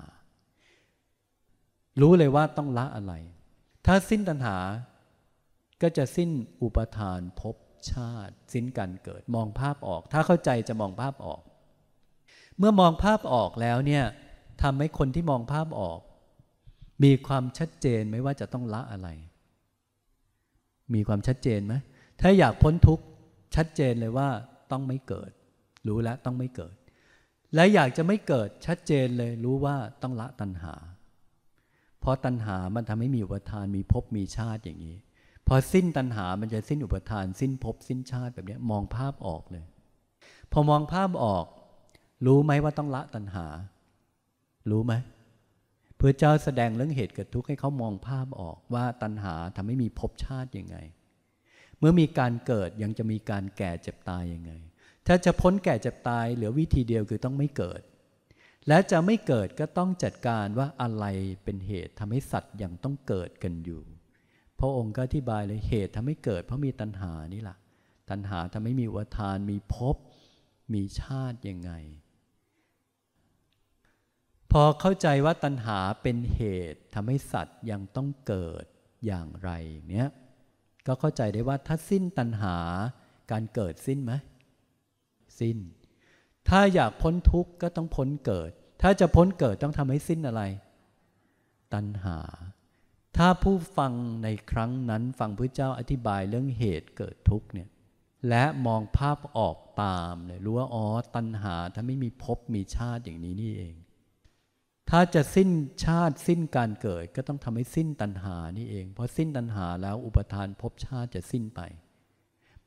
รู้เลยว่าต้องละอะไร ถ้าสิ้นตัณหาก็จะสิ้นอุปทานภพชาติ สิ้นการเกิด มองภาพออก ถ้าเข้าใจจะมองภาพออก เมื่อมองภาพออกแล้วเนี่ยทำให้คนที่มองภาพออก มีความชัดเจนไม่ว่าจะต้องละอะไร มีความชัดเจนไหมถ้าอยากพ้นทุกข์ชัดเจนเลยว่าต้องไม่เกิด รู้แล้วต้องไม่เกิด และอยากจะไม่เกิดชัดเจนเลยรู้ว่าต้องละตัณหา เพราะตัณหามันทำให้มีอุปทานมีภพมีชาติอย่างนี้ พอสิ้นตัณหามันจะสิ้นอุปทาน สิ้นภพสิ้นชาติแบบนี้มองภาพออกเลย พอมองภาพออก รู้ไหมว่าต้องละตัณหา รู้ไหม พระเจ้าแสดงเรื่องเหตุเกิดทุกข์ให้เขามองภาพออกว่าตัณหาทำให้มีภพชาติยังไง เมื่อมีการเกิดยังจะมีการแก่เจ็บตายยังไง ถ้าจะพ้นแก่เจ็บตายเหลือวิธีเดียวคือต้องไม่เกิด และจะไม่เกิดก็ต้องจัดการว่าอะไรเป็นเหตุทำให้สัตว์ยังต้องเกิดกันอยู่ พระองค์ก็อธิบายเลยเหตุทำให้เกิด เพราะมีตัณหานี่แหละตัณหาทำให้มีวัฏานมีภพมีชาติยังไง พอเข้าใจว่าตัณหาเป็นเหตุทำให้สัตว์ยังต้องเกิดอย่างไรเนี้ยก็เข้าใจได้ว่าถ้าสิ้นตัณหาการเกิดสิ้นไหมสิ้น ถ้าอยากพ้นทุกข์ก็ต้องพ้นเกิด ถ้าจะพ้นเกิดต้องทำให้สิ้นอะไร ตัณหา ถ้าผู้ฟังในครั้งนั้นฟังพระเจ้าอธิบายเรื่องเหตุเกิดทุกข์เนี่ยและมองภาพออกตามเลยรู้ว่าอ๋อตัณหาถ้าไม่มีภพมีชาติอย่างนี้นี่เอง ถ้าจะสิ้นชาติสิ้นการเกิด ก็ต้องทำให้สิ้นตัณหานี่เองพราะสิ้นตัณหาแล้วอุปทานภพชาติจะสิ้นไป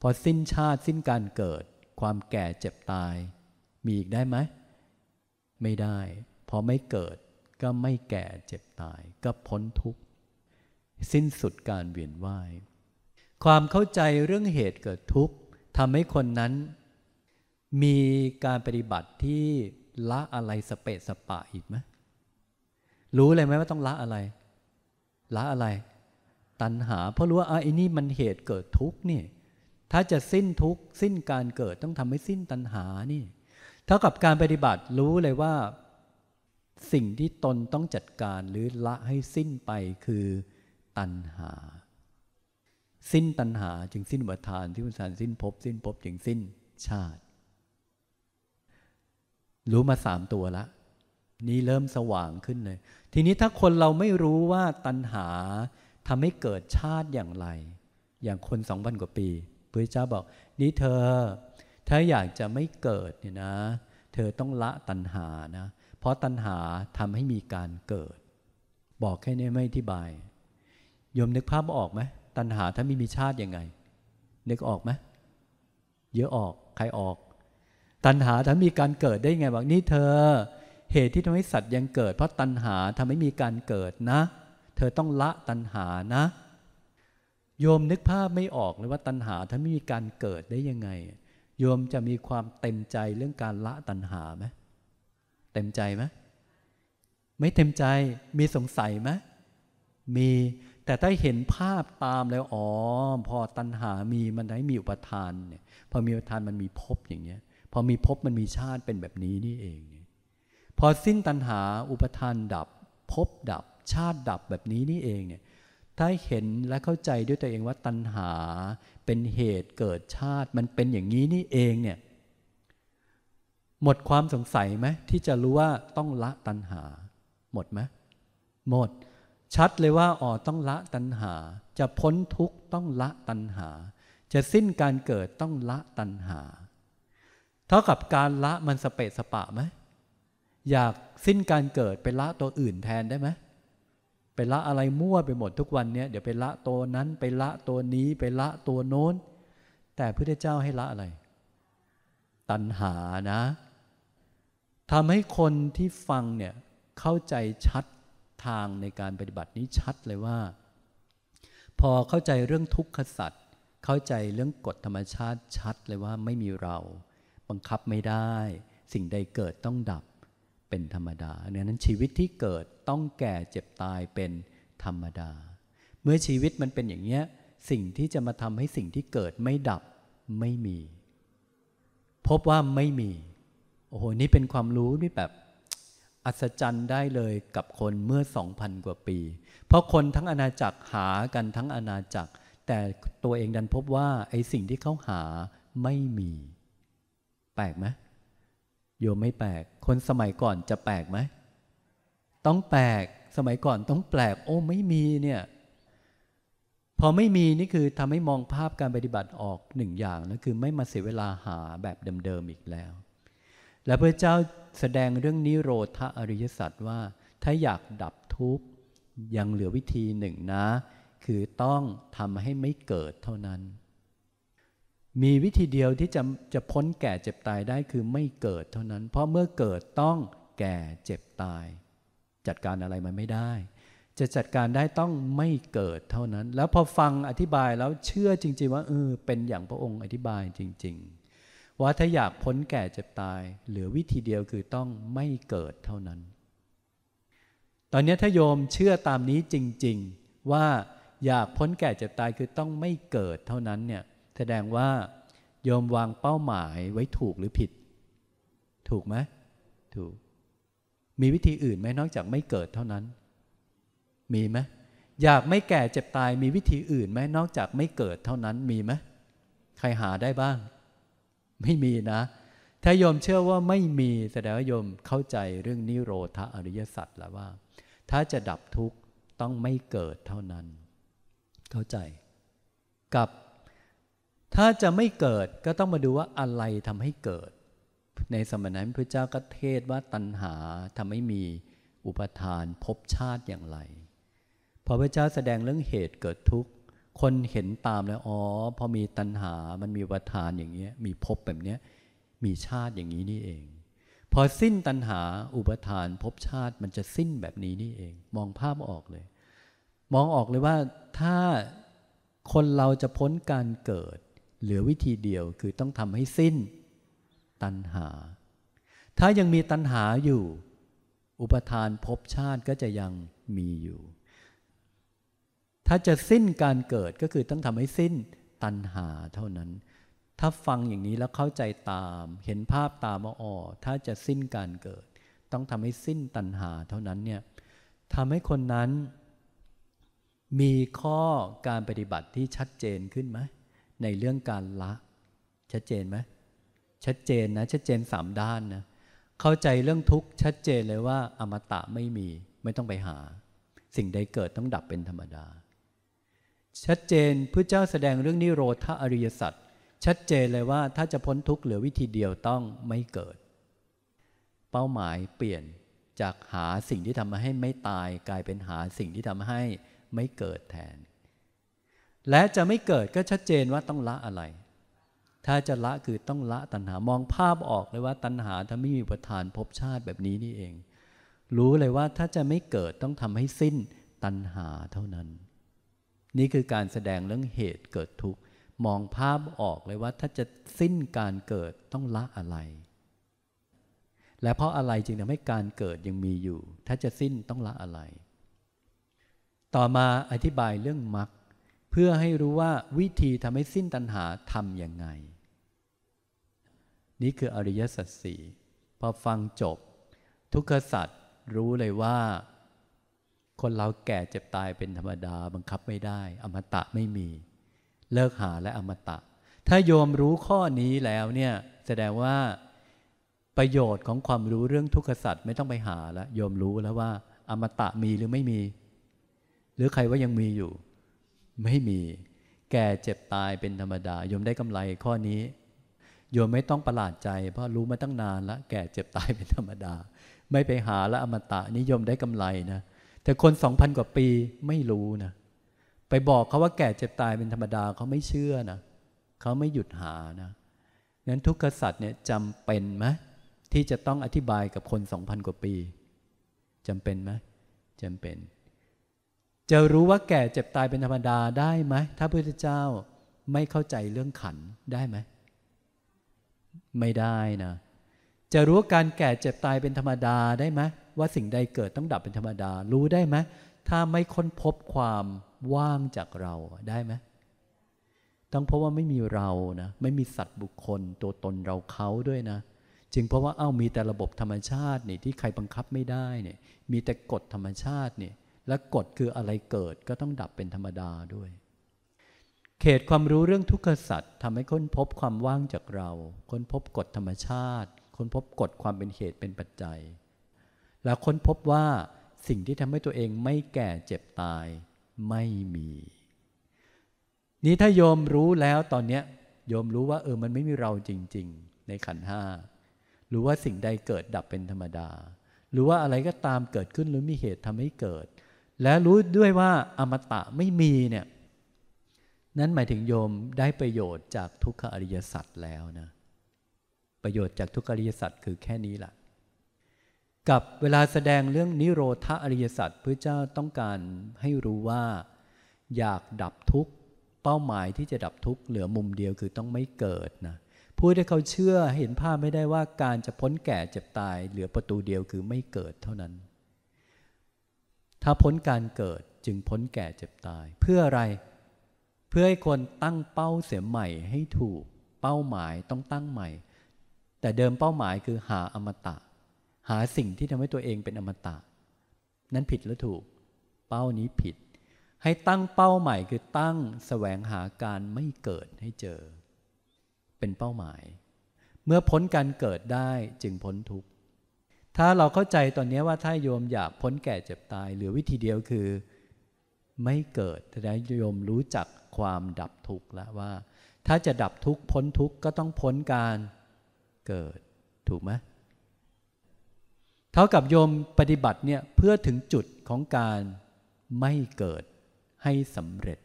พอสิ้นชาติสิ้นการเกิด ความแก่เจ็บตาย มีอีกได้ไหม ไม่ได้ พอไม่เกิดก็ไม่แก่เจ็บตาย ก็พ้นทุกข์ สิ้นสุดการเวียนว่าย ความเข้าใจเรื่องเหตุเกิดทุกข์ทำให้คนนั้น มีการปฏิบัติที่ละอะไรสเปะสปะอีกไหม รู้เลยไหมว่าต้องละอะไร ละอะไร ตัณหา เพราะรู้ว่าไอ้นี่มันเหตุเกิดทุกข์นี่ ถ้าจะสิ้นทุกข์สิ้นการเกิดต้องทำให้สิ้นตัณหานี่ เท่ากับการปฏิบัติรู้เลยว่า สิ่งที่ตนต้องจัดการหรือละให้สิ้นไปคือตัณหา สิ้นตัณหาจึงสิ้นวัฏทานทีุ่ณสารสิ้นภพสิ้นภพจึงสิ้นชาติ รู้มาสามตัวละนี่เริ่มสว่างขึ้นเลย ทีนี้ถ้าคนเราไม่รู้ว่าตัณหาทำให้เกิดชาติอย่างไร อย่างคนสองพันกว่าปีพระเจ้าบอก นี่เธอ ถ้าอยากจะไม่เกิดเนี่ยนะ เธอต้องละตัณหานะ เพราะตัณหาทำให้มีการเกิด บอกแค่นี้ไม่อธิบายยมนึกภาพออกไหมตัณหาถ้าไม่มีชาติยังไง นึกออกไหมเยอะออกใครออก ตัณหาถ้ามีการเกิดได้ไงบอกนี่เธอ เหตุที่ทำให้สัตว์ยังเกิด เพราะตัณหาทำให้มีการเกิดนะ เธอต้องละตัณหานะ โยมนึกภาพไม่ออกเลยว่าตัณหาถ้าไม่มีการเกิดได้ยังไง โยมจะมีความเต็มใจเรื่องการละตัณหาไหมเต็มใจไหมไม่เต็มใจมีสงสัยไหมมีแต่ถ้าเห็นภาพตามแล้วอ๋อพอตัณหามีมันได้มีอุปทานเนี่ยพอมีอุปทานมันมีภพอย่างเงี้ย พอมีภพมันมีชาติเป็นแบบนี้นี่เอง พอสิ้นตัณหาอุปทานดับภพดับชาติดับแบบนี้นี่เองเนี่ยถ้าเห็นและเข้าใจด้วยตัวเองว่าตัณหาเป็นเหตุเกิดชาติมันเป็นอย่างนี้นี่เองเนี่ยหมดความสงสัยไหมที่จะรู้ว่าต้องละตัณหา หมดไหมหมด ชัดเลยว่าอ๋อต้องละตัณหา จะพ้นทุกข์ต้องละตัณหา จะสิ้นการเกิดต้องละตัณหา เท่ากับการละมันสเปะสปะไหม อยากสิ้นการเกิดไปละตัวอื่นแทนได้ไหมไปละอะไรมั่วไปหมดทุกวันเนี้ยเดี๋ยวไปละตัวนั้นไปละตัวนี้ไปละตัวโน้น แต่พระเจ้าให้ละอะไร ตัณหานะทำให้คนที่ฟังเนี่ยเข้าใจชัดทางในการปฏิบัตินี้ชัดเลยว่า พอเข้าใจเรื่องทุกขสัตว์เข้าใจเรื่องกฎธรรมชาติชัดเลยว่าไม่มีเรา บังคับไม่ได้ สิ่งใดเกิดต้องดับ เป็นธรรมดาเนี่ยนั้นชีวิตที่เกิดต้องแก่เจ็บตายเป็นธรรมดา เมื่อชีวิตมันเป็นอย่างเนี้ยสิ่งที่จะมาทำให้สิ่งที่เกิดไม่ดับไม่มี พบว่าไม่มี โอ้โห นี่เป็นความรู้ที่แบบ อัศจรรย์ได้เลยกับคนเมื่อสองพันกว่าปี เพราะคนทั้งอาณาจักรหากันทั้งอาณาจักร แต่ตัวเองดันพบว่าไอ้สิ่งที่เขาหาไม่มี แปลกไหม โยมไม่แปลก คนสมัยก่อนจะแปลกไหม ต้องแปลก สมัยก่อนต้องแปลก โอ้ไม่มีเนี่ย พอไม่มีนี่คือทำให้มองภาพการปฏิบัติออกหนึ่งอย่างนะคือไม่มาเสียเวลาหาแบบเดิมๆอีกแล้ว และพระเจ้าแสดงเรื่องนิโรธอริยสัจว่า ถ้าอยากดับทุกข์ยังเหลือวิธีหนึ่งนะ คือต้องทำให้ไม่เกิดเท่านั้น มีวิธีเดียวที่จะจะพ้นแก่เจ็บตายได้คือไม่เกิดเท่านั้น เพราะเมื่อเกิดต้องแก่เจ็บตาย จัดการอะไรมันไม่ได้ จะจัดการได้ต้องไม่เกิดเท่านั้น แล้วพอฟังอธิบายแล้วเชื่อจริง ๆ ว่าเออเป็นอย่างพระองค์อธิบายจริง ๆ ว่าถ้าอยากพ้นแก่เจ็บตาย เหลือวิธีเดียวคือต้องไม่เกิดเท่านั้น ตอนนี้ถ้าโยมเชื่อตามนี้จริง ๆ ว่าอยากพ้นแก่เจ็บตายคือต้องไม่เกิดเท่านั้นเนี่ย แสดงว่าโยมวางเป้าหมายไว้ถูกหรือผิด ถูกไหมถูก มีวิธีอื่นไหมนอกจากไม่เกิดเท่านั้น มีไหมอยากไม่แก่เจ็บตายมีวิธีอื่นไหมนอกจากไม่เกิดเท่านั้นมีไหมใครหาได้บ้าง ไม่มีนะ ถ้าโยมเชื่อว่าไม่มีแสดงว่าโยมเข้าใจเรื่องนิโรธอริยสัจแล้วว่า ถ้าจะดับทุกข์ต้องไม่เกิดเท่านั้น เข้าใจ กับ ถ้าจะไม่เกิดก็ต้องมาดูว่าอะไรทำให้เกิด ในสมัยนั้นพระเจ้าก็เทศว่าตัณหาทำให้มีอุปทานภพชาติอย่างไร พอพระเจ้าแสดงเรื่องเหตุเกิดทุกข์ คนเห็นตามแล้วอ๋อพอมีตัณหามันมีอุปทานอย่างเงี้ยมีภพแบบเนี้ยมีชาติอย่างนี้นี่เอง พอสิ้นตัณหาอุปทานภพชาติมันจะสิ้นแบบนี้นี่เอง มองภาพออกเลย มองออกเลยว่าถ้าคนเราจะพ้นการเกิด เหลือวิธีเดียวคือต้องทำให้สิ้นตัณหา ถ้ายังมีตัณหาอยู่ อุปทานภพชาติก็จะยังมีอยู่ ถ้าจะสิ้นการเกิดก็คือต้องทำให้สิ้นตัณหาเท่านั้น ถ้าฟังอย่างนี้แล้วเข้าใจตาม เห็นภาพตามว่าอ๋อถ้าจะสิ้นการเกิด ต้องทำให้สิ้นตัณหาเท่านั้นเนี่ยทำให้คนนั้นมีข้อการปฏิบัติที่ชัดเจนขึ้นไหม ในเรื่องการละชัดเจนไหมชัดเจนนะชัดเจนสามด้านนะเข้าใจเรื่องทุกข์ชัดเจนเลยว่าอมตะไม่มีไม่ต้องไปหา สิ่งใดเกิดต้องดับเป็นธรรมดา ชัดเจนพระเจ้าแสดงเรื่องนิโรธาอริยสัจชัดเจนเลยว่าถ้าจะพ้นทุกข์เหลือวิธีเดียวต้องไม่เกิด เป้าหมายเปลี่ยนจากหาสิ่งที่ทำให้ไม่ตายกลายเป็นหาสิ่งที่ทำให้ไม่เกิดแทน และจะไม่เกิดก็ชัดเจนว่าต้องละอะไร ถ้าจะละคือต้องละตัณหามองภาพออกเลยว่าตัณหาถ้าไม่มีประธานภพชาติแบบนี้นี่เอง รู้เลยว่าถ้าจะไม่เกิดต้องทำให้สิ้นตัณหาเท่านั้น นี่คือการแสดงเรื่องเหตุเกิดทุกข์มองภาพออกเลยว่าถ้าจะสิ้นการเกิดต้องละอะไร และเพราะอะไรจึงทำให้การเกิดยังมีอยู่ ถ้าจะสิ้นต้องละอะไร ต่อมาอธิบายเรื่องมรรค เพื่อให้รู้ว่าวิธีทำให้สิ้นตัณหาทำยังไง นี่คืออริยสัจสี่พอฟังจบ ทุกขสัจรู้เลยว่า คนเราแก่เจ็บตายเป็นธรรมดาบังคับไม่ได้ อมตะไม่มี เลิกหาและอมตะ ถ้าโยมรู้ข้อนี้แล้วเนี่ยแสดงว่าประโยชน์ของความรู้เรื่องทุกขสัจไม่ต้องไปหาแล้วโยมรู้แล้วว่า อมตะมีหรือไม่มี หรือใครว่ายังมีอยู่ ไม่มี แก่เจ็บตายเป็นธรรมดาโยมได้กำไรข้อนี้โยมไม่ต้องประหลาดใจ เพราะรู้มาตั้งนานล้วแก่เจ็บตายเป็นธรรมดา ไม่ไปหาละอมตะนิยมได้กำไรนะแต่คนสองพันกว่าปีไม่รู้นะไปบอกเขาว่าแก่เจ็บตายเป็นธรรมดาเขาไม่เชื่อนะเขาไม่หยุดหานะงั้นทุกขสัตว์เนี่ยจำเป็นไหมที่จะต้องอธิบายกับคนสองพันกว่าปีจำเป็นไหมจำเป็น จะรู้ว่าแก่เจ็บตายเป็นธรรมดาได้ไหมถ้าพระพุทธเจ้าไม่เข้าใจเรื่องขันได้ไหมไม่ได้นะ จะรู้การแก่เจ็บตายเป็นธรรมดาได้ไหมว่าสิ่งใดเกิดต้องดับเป็นธรรมดา รู้ได้ไหมถ้าไม่ค้นพบความว่างจากเราได้ไหมต้องเพราะว่าไม่มีเรานะไม่มีสัตว์บุคคลตัวตนเราเขาด้วยนะ จึงเพราะว่าเอ้ามีแต่ระบบธรรมชาตินี่ที่ใครบังคับไม่ได้เนี่ยมีแต่กฎธรรมชาติเนี่ย และกฎคืออะไรเกิดก็ต้องดับเป็นธรรมดาด้วย เขตความรู้เรื่องทุกขสัตว์ทำให้ค้นพบความว่างจากเรา ค้นพบกฎธรรมชาติ ค้นพบกฎความเป็นเหตุเป็นปัจจัย แล้วค้นพบว่าสิ่งที่ทำให้ตัวเองไม่แก่เจ็บตายไม่มี นี้ถ้าโยมรู้แล้วตอนเนี้ยโยมรู้ว่าเออมันไม่มีเราจริง ๆ ในขันห้ารู้ว่าสิ่งใดเกิดดับเป็นธรรมดา หรือว่าอะไรก็ตามเกิดขึ้นหรือมีเหตุทำให้เกิด และรู้ด้วยว่าอมตะไม่มีเนี่ยนั้นหมายถึงโยมได้ประโยชน์จากทุกขอริยสัจแล้วนะ ประโยชน์จากทุกขอริยสัจคือแค่นี้แหละกับเวลาแสดงเรื่องนิโรธาอริยสัจพระเจ้าต้องการให้รู้ว่า อยากดับทุกข์เป้าหมายที่จะดับทุกข์เหลือมุมเดียวคือต้องไม่เกิดนะผู้ที่เขาเชื่อเห็นภาพไม่ได้ว่าการจะพ้นแก่เจ็บตาย เหลือประตูเดียวคือไม่เกิดเท่านั้น ถ้าพ้นการเกิดจึงพ้นแก่เจ็บตาย เพื่ออะไร เพื่อให้คนตั้งเป้าเสียใหม่ให้ถูก เป้าหมายต้องตั้งใหม่ แต่เดิมเป้าหมายคือหาอมตะ หาสิ่งที่ทำให้ตัวเองเป็นอมตะ นั้นผิดหรือถูก เป้านี้ผิด ให้ตั้งเป้าใหม่คือตั้งแสวงหาการไม่เกิดให้เจอ เป็นเป้าหมาย เมื่อพ้นการเกิดได้จึงพ้นทุกข์ ถ้าเราเข้าใจตอนนี้ว่าถ้าโยมอยากพ้นแก่เจ็บตาย เหลือวิธีเดียวคือไม่เกิดแสดงโยมรู้จักความดับทุกข์แล้วว่า ถ้าจะดับทุกข์พ้นทุกข์ก็ต้องพ้นการเกิดถูกไหมเท่ากับโยมปฏิบัติเนี่ยเพื่อถึงจุดของการไม่เกิดให้สำเร็จ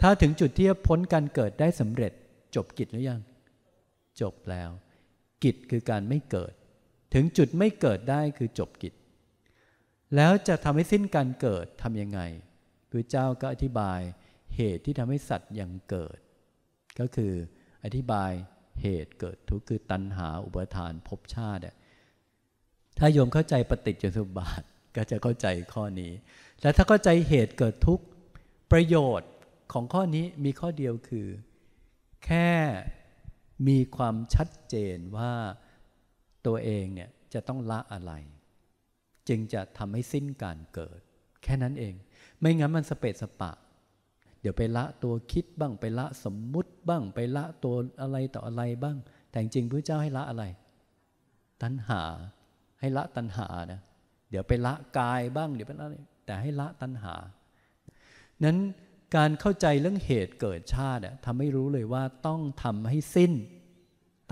ถ้าถึงจุดที่พ้นการเกิดได้สำเร็จ จบกิจหรือยัง จบแล้ว กิจคือการไม่เกิด ถึงจุดไม่เกิดได้คือจบกิจ แล้วจะทำให้สิ้นการเกิดทำยังไงพระเจ้าก็อธิบายเหตุที่ทำให้สัตว์ยังเกิด ก็คืออธิบายเหตุเกิดทุกข์คือตัณหาอุปทานภพชาติ ถ้าโยมเข้าใจปฏิจจสมบาทก็จะเข้าใจข้อนี้ และถ้าเข้าใจเหตุเกิดทุกข์ประโยชน์ของข้อนี้มีข้อเดียวคือ แค่มีความชัดเจนว่า ตัวเองเนี่ยจะต้องละอะไร จึงจะทำให้สิ้นการเกิด แค่นั้นเอง ไม่งั้นมันสเปดสปะ เดี๋ยวไปละตัวคิดบ้างไปละสมมุติบ้างไปละตัวอะไรต่ออะไรบ้าง แต่จริงพระเจ้าให้ละอะไร ตัณหาให้ละตัณหานะเดี๋ยวไปละกายบ้างเดี๋ยวไปละแต่ให้ละตัณหา นั้นการเข้าใจเรื่องเหตุเกิดชาติทำให้รู้เลยว่าต้องทำให้สิ้น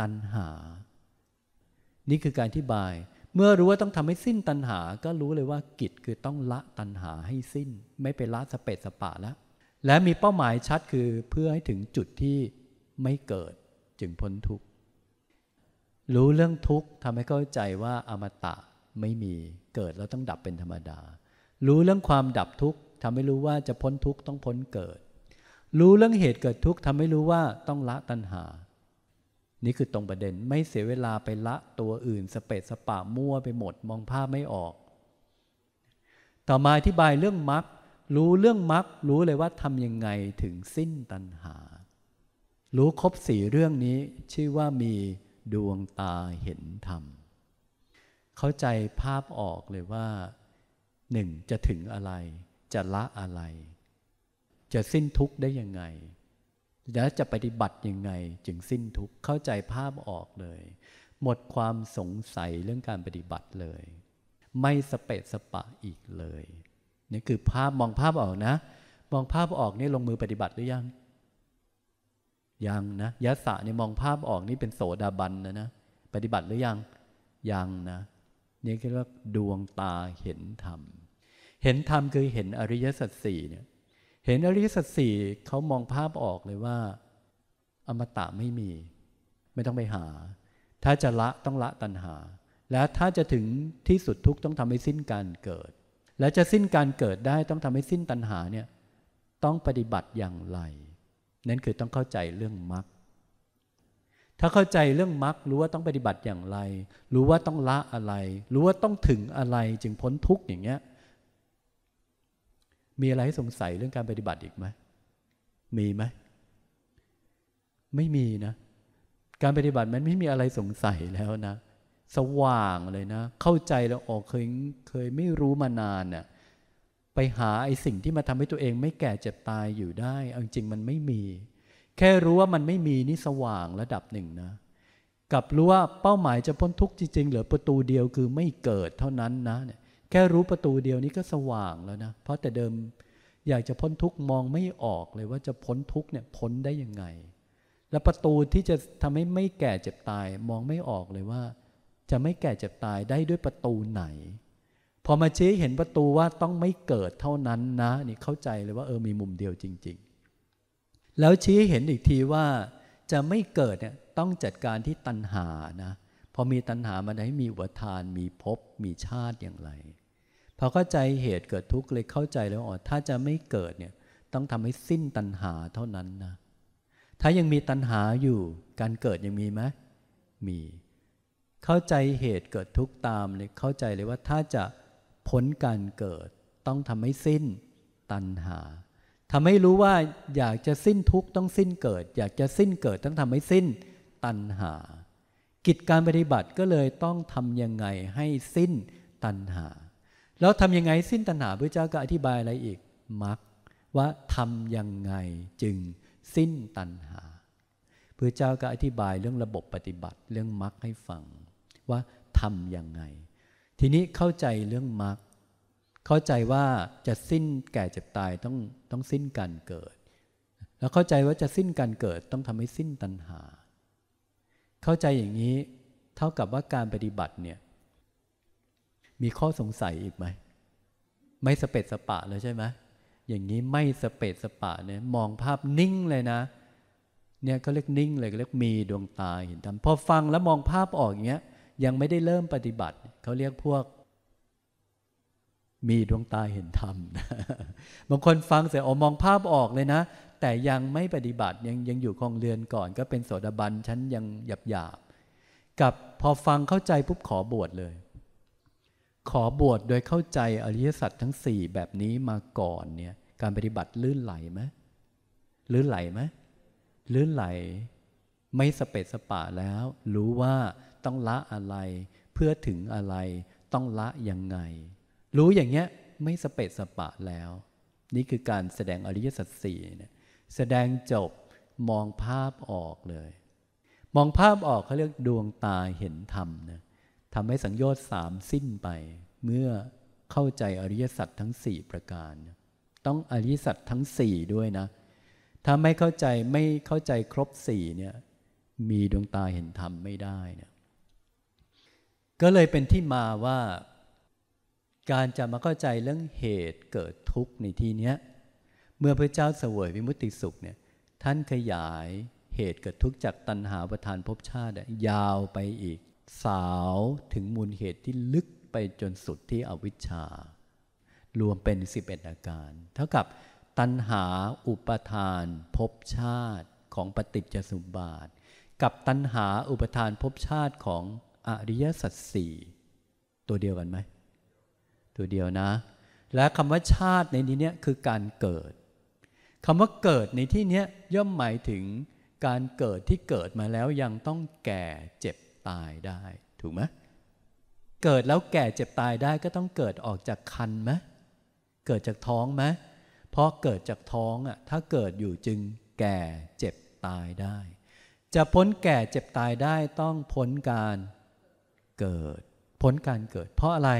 ตัณหา นี่คือการที่บาย เมื่อรู้ว่าต้องทำให้สิ้นตัณหา ก็รู้เลยว่ากิจคือต้องละตัณหาให้สิ้น ไม่ไปละสเปดสปะแล้ว และมีเป้าหมายชัดคือเพื่อให้ถึงจุดที่ไม่เกิดจึงพ้นทุกข์ รู้เรื่องทุกข์ทำให้เข้าใจว่าอมตะไม่มีเกิดแล้วต้องดับเป็นธรรมดา รู้เรื่องความดับทุกข์ทำให้รู้ว่าจะพ้นทุกข์ต้องพ้นเกิด รู้เรื่องเหตุเกิดทุกข์ทำให้รู้ว่าต้องละตัณหา นี่คือตรงประเด็นไม่เสียเวลาไปละตัวอื่นสเปดสปะมั่วไปหมดมองภาพไม่ออก ต่อมาอธิบายเรื่องมรรครู้เรื่องมรรครู้เลยว่าทำยังไงถึงสิ้นตัณหา รู้ครบสี่เรื่องนี้ ชื่อว่ามีดวงตาเห็นธรรม เข้าใจภาพออกเลยว่าหนึ่งจะถึงอะไร จะละอะไร จะสิ้นทุกข์ได้ยังไง แล้วจะปฏิบัติยังไงจึงสิ้นทุกข์เข้าใจภาพออกเลย หมดความสงสัยเรื่องการปฏิบัติเลย ไม่สเปะสปะอีกเลยนี่คือภาพมองภาพออกนะ มองภาพออกนี่ลงมือปฏิบัติหรือยัง ยังนะยะสะนี่มองภาพออกนี่เป็นโสดาบันนะนะปฏิบัติหรือยัง ยังนะนี่เรียกว่าดวงตาเห็นธรรม เห็นธรรมคือเห็นอริยสัจสี่เนี่ย เห็นอริยสัจสี่เขามองภาพออกเลยว่า อมตะไม่มี ไม่ต้องไปหา ถ้าจะละต้องละตัณหา แล้วถ้าจะถึงที่สุดทุกต้องทำให้สิ้นการเกิด และจะสิ้นการเกิดได้ต้องทำให้สิ้นตัณหาเนี่ยต้องปฏิบัติอย่างไร นั่นคือต้องเข้าใจเรื่องมรรคถ้าเข้าใจเรื่องมรรครู้ว่าต้องปฏิบัติอย่างไร รู้ว่าต้องละอะไร รู้ว่าต้องถึงอะไรจึงพ้นทุกข์อย่างเงี้ย มีอะไรให้สงสัยเรื่องการปฏิบัติอีกไหมมีไหมไม่มีนะ การปฏิบัติมันไม่มีอะไรสงสัยแล้วนะ สว่างเลยนะ เข้าใจแล้วออกเคยเคยไม่รู้มานานน่ะไปหาไอ้สิ่งที่มาทำให้ตัวเองไม่แก่เจ็บตายอยู่ได้เอาจริงมันไม่มี แค่รู้ว่ามันไม่มีนี่สว่างระดับหนึ่งนะกับรู้ว่าเป้าหมายจะพ้นทุกข์จริงๆเหลือประตูเดียวคือไม่เกิดเท่านั้นนะเนี่ย แค่รู้ประตูเดียวนี้ก็สว่างแล้วนะ เพราะแต่เดิมอยากจะพ้นทุกข์มองไม่ออกเลยว่าจะพ้นทุกข์เนี่ยพ้นได้ยังไง และประตูที่จะทำให้ไม่แก่เจ็บตายมองไม่ออกเลยว่า จะไม่แก่เจ็บตายได้ด้วยประตูไหน พอมาชี้เห็นประตูว่าต้องไม่เกิดเท่านั้นนะนี่เข้าใจเลยว่าเออมีมุมเดียวจริง ๆ แล้วชี้เห็นอีกทีว่าจะไม่เกิดเนี่ยต้องจัดการที่ตัณหานะพอมีตัณหามันให้มีอุปทานมีภพมีชาติอย่างไร พอเข้าใจเหตุเกิดทุกข์เลยเข้าใจแล้วอ๋อถ้าจะไม่เกิดเนี่ยต้องทำให้สิ้นตัณหาเท่านั้นนะถ้ายังมีตัณหาอยู่การเกิดยังมีไหมมี เข้าใจเหตุเกิดทุกข์ตามเลยเข้าใจเลยว่าถ้าจะพ้นการเกิด ต้องทำให้สิ้นตัณหาทำให้รู้ว่าอยากจะสิ้นทุกข์ต้องสิ้นเกิด อยากจะสิ้นเกิดต้องทำให้สิ้นตัณหา กิจการปฏิบัติก็เลยต้องทำยังไงให้สิ้นตัณหา แล้วทำยังไงสิ้นตัณหาพระเจ้าก็อธิบายอะไรอีกมักว่าทำยังไงจึงสิ้นตัณหาพระเจ้าก็อธิบายเรื่องระบบปฏิบัติเรื่องมักให้ฟัง ว่าทำยังไง ทีนี้เข้าใจเรื่องมรรคเข้าใจว่าจะสิ้นแก่เจ็บตายต้องต้องสิ้นการเกิด แล้วเข้าใจว่าจะสิ้นการเกิดต้องทำให้สิ้นตัณหา เข้าใจอย่างนี้เท่ากับว่าการปฏิบัติเนี่ย มีข้อสงสัยอีกไหม ไม่สเปดสปะเลยใช่ไหมอย่างนี้ไม่สเปดสปะเนี่ยมองภาพนิ่งเลยนะ เนี่ยก็เรียกนิ่งเลยเรียกมีดวงตาเห็นธรรมพอฟังแล้วมองภาพออกอย่างเงี้ยยังไม่ได้เริ่มปฏิบัติ เขาเรียกพวก มีดวงตาเห็นธรรมบางคนฟังเสร็จออมองภาพออกเลยนะ แต่ยังไม่ปฏิบัติยังยังอยู่คองเรือนก่อน ก็เป็นโสดาบันชั้นยังหยาบหยาบกับพอฟังเข้าใจปุ๊บขอบวชเลย ขอบวชโดยเข้าใจอริยสัจทั้งสี่แบบนี้มาก่อนเนี่ย การปฏิบัติลื่นไหลไหมลื่นไหลไหมลื่นไหล ไม่สเปดสปะแล้ว รู้ว่าต้องละอะไร เพื่อถึงอะไร ต้องละยังไง รู้อย่างเงี้ยไม่สเปดสปะแล้ว นี่คือการแสดงอริยสัจสี่เนี่ยแสดงจบมองภาพออกเลย มองภาพออกเขาเรียกดวงตาเห็นธรรมนะ ทำให้สังโยชน์สามสิ้นไป เมื่อเข้าใจอริยสัจทั้งสี่ประการ ต้องอริยสัจทั้งสี่ด้วยนะ ถ้าไม่เข้าใจไม่เข้าใจครบสี่เนี่ยมีดวงตาเห็นธรรมไม่ได้เนะก็เลยเป็นที่มาว่า การจะมาเข้าใจเรื่องเหตุเกิดทุกข์ในที่นี้เมื่อพระเจ้าเสวยวิมุติสุขเนี่ยท่านขยายเหตุเกิดทุกข์จากตัณหาประทานภพชาติยาวไปอีก สาวถึงมูลเหตุที่ลึกไปจนสุดที่อวิชชา รวมเป็น 11 อาการ เท่ากับตัณหาอุปทานภพชาติของปฏิจจสมบาท กับตัณหาอุปทานภพชาติของอริยสัจสี่ตัวเดียวกันไหม ตัวเดียวนะ และคำว่าชาติในนี้เนี่ยคือการเกิดคำว่าเกิดในที่นี้ย่อมหมายถึงการเกิดที่เกิดมาแล้วยังต้องแก่เจ็บ ตายได้ ถูกไหมเกิดแล้วแก่เจ็บตายได้ก็ต้องเกิดออกจากคันไหมเกิดจากท้องไหมเพราะเกิดจากท้องอะถ้าเกิดอยู่จึงแก่เจ็บตายได้ จะพ้นแก่เจ็บตายได้ต้องพ้นการเกิด พ้นการเกิด เพราะอะไร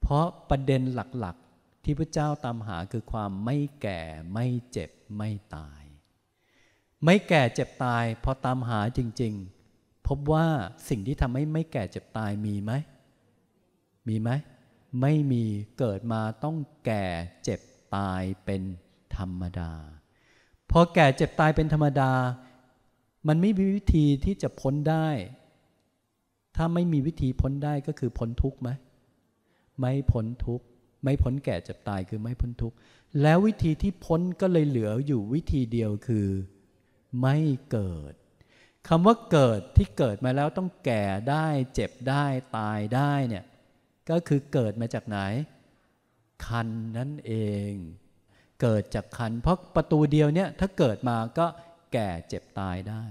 เพราะประเด็นหลักๆ ที่พระเจ้าตามหาคือความไม่แก่ไม่เจ็บไม่ตาย ไม่แก่เจ็บตายพอตามหาจริง ๆ พบว่าสิ่งที่ทำให้ไม่แก่เจ็บตายมีไหม มีไหม ไม่มีเกิดมาต้องแก่เจ็บตายเป็นธรรมดา พอแก่เจ็บตายเป็นธรรมดา มันไม่มีวิธีที่จะพ้นได้ ถ้าไม่มีวิธีพ้นได้ก็คือพ้นทุกข์ไหม ไม่พ้นทุกข์ ไม่พ้นแก่เจ็บตายคือไม่พ้นทุกข์ แล้ววิธีที่พ้นก็เลยเหลืออยู่วิธีเดียวคือ ไม่เกิด คำว่าเกิดที่เกิดมาแล้วต้องแก่ได้เจ็บได้ตายได้เนี่ยก็คือเกิดมาจากไหน คันนั่นเอง เกิดจากคัน เพราะประตูเดียวเนี่ยถ้าเกิดมาก็แก่เจ็บตายได้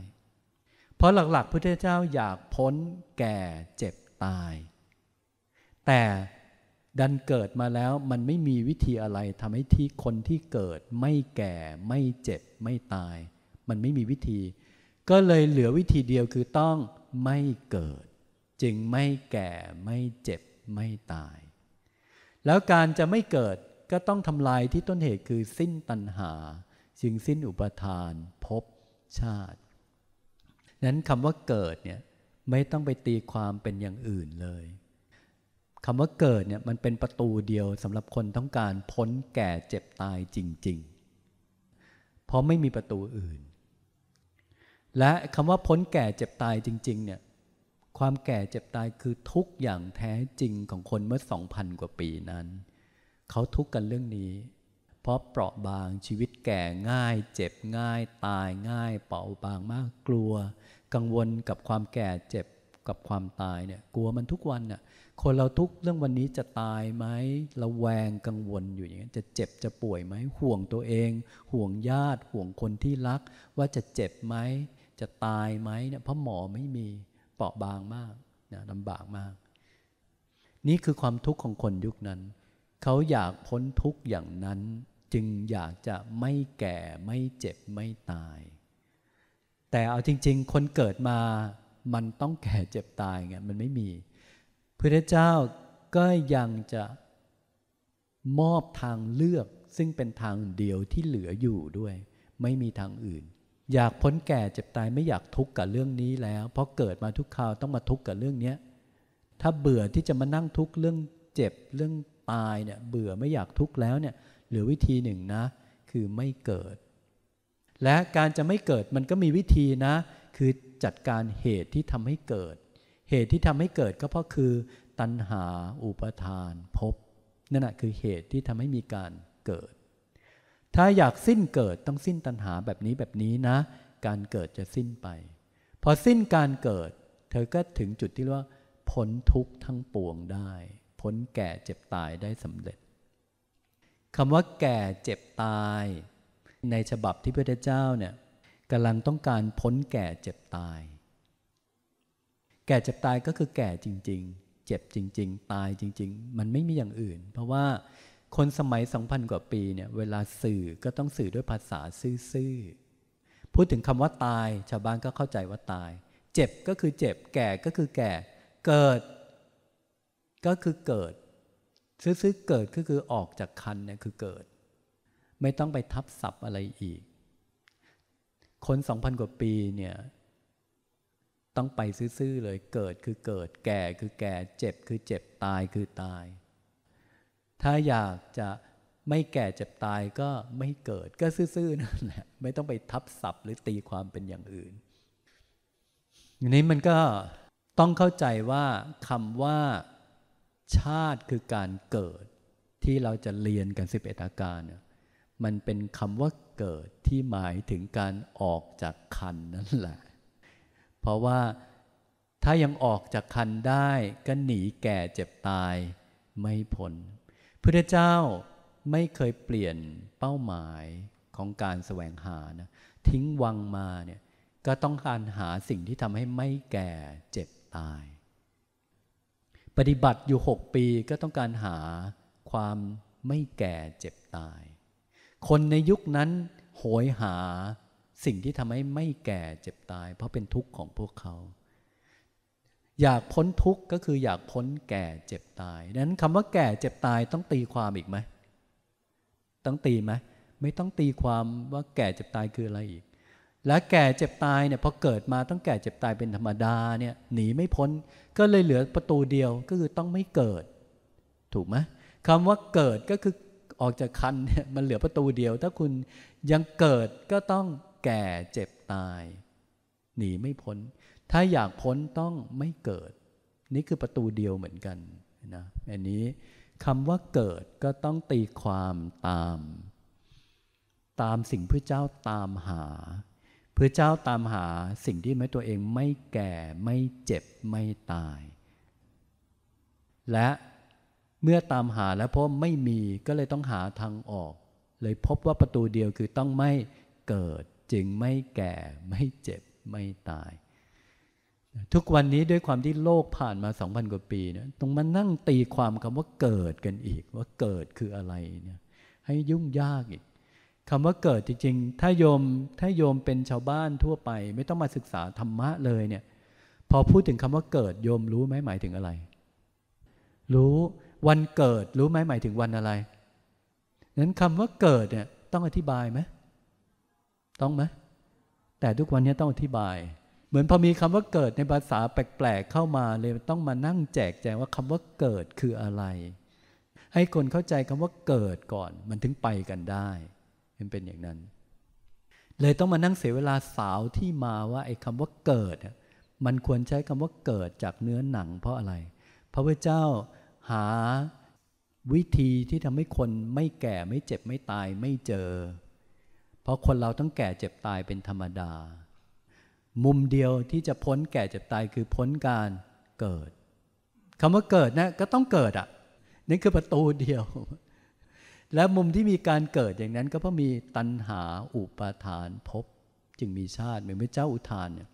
เพราะหลักๆพระพุทธเจ้าอยากพ้นแก่เจ็บตาย แต่ดันเกิดมาแล้วมันไม่มีวิธีอะไรทำให้ที่คนที่เกิดไม่แก่ไม่เจ็บไม่ตาย มันไม่มีวิธี ก็เลยเหลือวิธีเดียวคือต้องไม่เกิด จึงไม่แก่ไม่เจ็บไม่ตาย แล้วการจะไม่เกิดก็ต้องทำลายที่ต้นเหตุคือสิ้นตัณหา จึงสิ้นอุปทานภพชาติ นั้นคำว่าเกิดเนี่ยไม่ต้องไปตีความเป็นอย่างอื่นเลยคำว่าเกิดเนี่ยมันเป็นประตูเดียวสำหรับคนต้องการพ้นแก่เจ็บตายจริง ๆ เพราะไม่มีประตูอื่น และคำว่าพ้นแก่เจ็บตายจริง ๆ เนี่ย ความแก่เจ็บตายคือทุกอย่างแท้จริงของคนเมื่อสองพันกว่าปีนั้น เขาทุกข์กันเรื่องนี้ เพราะเปราะบางชีวิตแก่ง่าย เจ็บง่าย ตายง่าย เปราะบางมากกลัว กังวลกับความแก่เจ็บกับความตายเนี่ย กลัวมันทุกวันน่ะคนเราทุกเรื่องวันนี้จะตายไหมระแวงกังวลอยู่อย่างนี้จะเจ็บจะป่วยไหมห่วงตัวเอง ห่วงญาติ ห่วงคนที่รัก ว่าจะเจ็บไหม จะตายไหมเนี่ยเพราะหมอไม่มีเปราะบางมากนะลำบากมาก นี่คือความทุกข์ของคนยุคนั้น เขาอยากพ้นทุกข์อย่างนั้น จึงอยากจะไม่แก่ไม่เจ็บไม่ตาย แต่เอาจริง ๆ คนเกิดมามันต้องแก่เจ็บตายไงมันไม่มีพระเจ้าก็ยังจะมอบทางเลือกซึ่งเป็นทางเดียวที่เหลืออยู่ด้วย ไม่มีทางอื่น อยากพ้นแก่เจ็บตายไม่อยากทุกข์กับเรื่องนี้แล้ว เพราะเกิดมาทุกคราวต้องมาทุกข์กับเรื่องนี้ถ้าเบื่อที่จะมานั่งทุกข์เรื่องเจ็บเรื่องตายเนี่ยเบื่อไม่อยากทุกข์แล้วเนี่ยเหลือวิธีหนึ่งนะ คือไม่เกิด และการจะไม่เกิดมันก็มีวิธีนะ คือจัดการเหตุที่ทำให้เกิด เหตุที่ทำให้เกิดก็เพราะคือ ตัณหาอุปทานภพนั่นแหะคือเหตุที่ทำให้มีการเกิด ถ้าอยากสิ้นเกิดต้องสิ้นตัณหาแบบนี้แบบนี้นะ การเกิดจะสิ้นไป พอสิ้นการเกิด เธอก็ถึงจุดที่เรียกว่าพ้นทุกข์ทั้งปวงได้ พ้นแก่เจ็บตายได้สำเร็จคำว่าแก่เจ็บตาย ในฉบับที่พระเจ้าเนี่ยกำลังต้องการพ้นแก่เจ็บตาย แก่เจ็บตายก็คือแก่จริง ๆ เจ็บจริง ๆ ตายจริง ๆ มันไม่มีอย่างอื่น เพราะว่า คนสมัย 2,000 กว่าปีเนี่ยเวลาสื่อก็ต้องสื่อด้วยภาษาซื่อๆ พูดถึงคำว่าตาย ชาวบ้านก็เข้าใจว่าตาย เจ็บก็คือเจ็บ แก่ก็คือแก่ เกิด ก็คือเกิด ซื้อๆ เกิดก็คือออกจากคันเนี่ยคือเกิด ไม่ต้องไปทับศัพท์อะไรอีก คนสองพันกว่าปีเนี่ยต้องไปซื่อๆเลย เกิดคือเกิด แก่คือแก่ เจ็บคือเจ็บ ตายคือตาย ถ้าอยากจะไม่แก่เจ็บตายก็ไม่เกิดก็ซื่อๆนั่นแหละไม่ต้องไปทับศัพท์หรือตีความเป็นอย่างอื่นอย่างนี้มันก็ต้องเข้าใจว่าคำว่าชาติคือการเกิด ที่เราจะเรียนกัน 11 อาการเนี่ยมันเป็นคำว่าเกิดที่หมายถึงการออกจากคันนั่นแหละ เพราะว่าถ้ายังออกจากคันได้ก็หนีแก่เจ็บตายไม่พ้น พุทธเจ้าไม่เคยเปลี่ยนเป้าหมายของการแสวงหานะทิ้งวังมาเนี่ยก็ต้องการหาสิ่งที่ทำให้ไม่แก่เจ็บตาย ปฏิบัติอยู่หกปีก็ต้องการหาความไม่แก่เจ็บตาย คนในยุคนั้นโหยหาสิ่งที่ทำให้ไม่แก่เจ็บตาย เพราะเป็นทุกข์ของพวกเขา อยากพ้นทุกข์ก็คืออยากพ้นแก่เจ็บตายดังนั้นคำว่าแก่เจ็บตายต้องตีความอีกไหมต้องตีไหมไม่ต้องตีความว่าแก่เจ็บตายคืออะไรอีก และแก่เจ็บตายเนี่ยพอเกิดมาต้องแก่เจ็บตายเป็นธรรมดาเนี่ยหนีไม่พ้น ก็เลยเหลือประตูเดียวก็คือต้องไม่เกิด ถูกไหมคำว่าเกิดก็คือออกจากคันเนี่ยมันเหลือประตูเดียว ถ้าคุณยังเกิดก็ต้องแก่เจ็บตาย หนีไม่พ้น ถ้าอยากพ้นต้องไม่เกิด นี่คือประตูเดียวเหมือนกันนะอันนี้คำว่าเกิดก็ต้องตีความตาม ตามสิ่งพระเจ้าตามหาพระเจ้าตามหาสิ่งที่แม้ตัวเองไม่แก่ไม่เจ็บไม่ตาย และเมื่อตามหาแล้วพบไม่มีก็เลยต้องหาทางออก เลยพบว่าประตูเดียวคือต้องไม่เกิดจึงไม่แก่ไม่เจ็บไม่ตาย ทุกวันนี้ด้วยความที่โลกผ่านมาสองพันกว่าปีเนี่ยต้องมานั่งตีความคำว่าเกิดกันอีก ว่าเกิดคืออะไรเนี่ยให้ยุ่งยากอีกคำว่าเกิดจริงๆ ถ้าโยมถ้าโยมเป็นชาวบ้านทั่วไป ไม่ต้องมาศึกษาธรรมะเลยเนี่ย พอพูดถึงคำว่าเกิดโยมรู้ไหมหมายถึงอะไร รู้วันเกิดรู้ไหมหมายถึงวันอะไรนั้นคำว่าเกิดเนี่ยต้องอธิบายไหมต้องไหมแต่ทุกวันนี้ต้องอธิบาย เหมือนพอมีคำว่าเกิดในภาษาแปลกๆเข้ามาเลยต้องมานั่งแจกแจงว่าคำว่าเกิดคืออะไร ให้คนเข้าใจคำว่าเกิดก่อน มันถึงไปกันได้มันเป็นอย่างนั้น เลยต้องมานั่งเสียเวลาสาวที่มาว่าไอ้คำว่าเกิด มันควรใช้คำว่าเกิดจากเนื้อหนังเพราะอะไร พระพุทธเจ้าหาวิธีที่ทำให้คนไม่แก่ไม่เจ็บไม่ตายไม่เจอ เพราะคนเราต้องแก่เจ็บตายเป็นธรรมดา มุมเดียวที่จะพ้นแก่เจ็บตายคือพ้นการเกิดคำว่าเกิดนะก็ต้องเกิดอะ่ะนี่คือประตูเดียว และมุมที่มีการเกิดอย่างนั้นก็เพราะมีตัณหาอุปาทานภพจึงมีชาติเหมือนพระเจ้าอุทานเนี่ย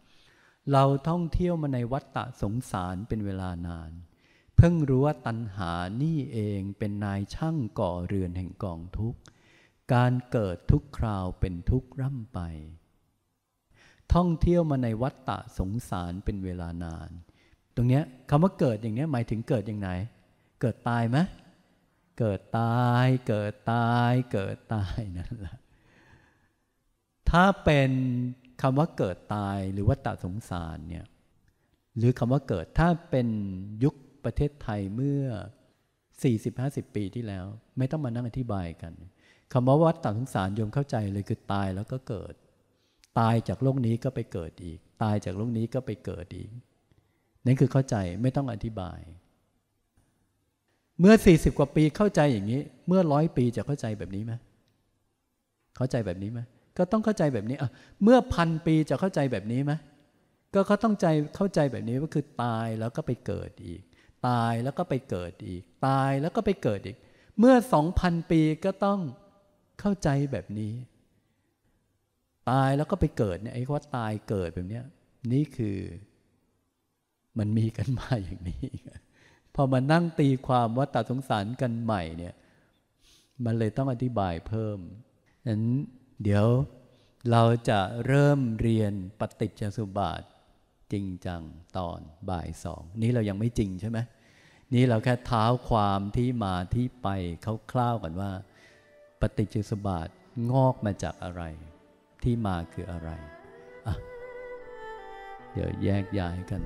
เราท่องเที่ยวมาในวัฏฏะสงสารเป็นเวลานาน เพิ่งรู้ว่าตัณหานี่เองเป็นนายช่างก่อเรือนแห่งกองทุกข์ การเกิดทุกคราวเป็นทุกข์ร่ำไป ท่องเที่ยวมาในวัฏฏะสงสารเป็นเวลานาน ตรงนี้คำว่าเกิดอย่างนี้หมายถึงเกิดอย่างไหน เกิดตายไหมเกิดตาย เกิดตาย เกิดตายนั่นแหละถ้าเป็นคำว่าเกิดตายหรือว่าตัดสงสารเนี่ยหรือคำว่าเกิดถ้าเป็นยุคประเทศไทยเมื่อ 40-50 ปีที่แล้ว ไม่ต้องมานั่งอธิบายกันคำว่าวัฏฏะสงสารโยมเข้าใจเลยคือตายแล้วก็เกิด ตายจากโลกนี้ก็ไปเกิดอีก ตายจากโลกนี้ก็ไปเกิดอีกนั่นคือเข้าใจไม่ต้องอธิบาย เมื่อ 40 กว่าปีเข้าใจอย่างนี้ เมื่อร้อยปีจะเข้าใจแบบนี้ไหมเข้าใจแบบนี้ไหมก็ต้องเข้าใจแบบนี้อะเมื่อพันปีจะเข้าใจแบบนี้ไหมก็เขาต้องใจเข้าใจแบบนี้ก็คือตายแล้วก็ไปเกิดอีก ตายแล้วก็ไปเกิดอีก ตายแล้วก็ไปเกิดอีก เมื่อสองพันปีก็ต้องเข้าใจแบบนี้ ตายแล้วก็ไปเกิดเนี่ยไอ้ว่าตายเกิดแบบเนี้ยนี่คือมันมีกันมาอย่างนี้ พอมานั่งตีความว่าตัดสงสารกันใหม่เนี่ย มันเลยต้องอธิบายเพิ่มนั้นเดี๋ยวเราจะเริ่มเรียนปฏิจจสุบาท จริงจังตอนบ่ายสอง นี้เรายังไม่จริงใช่ไหมนี้เราแค่เท้าความที่มาที่ไปคร่าวๆกันว่า ปฏิจจสุบาทงอกมาจากอะไร ที่มาคืออะไร อะ เดี๋ยวแยกย้ายกัน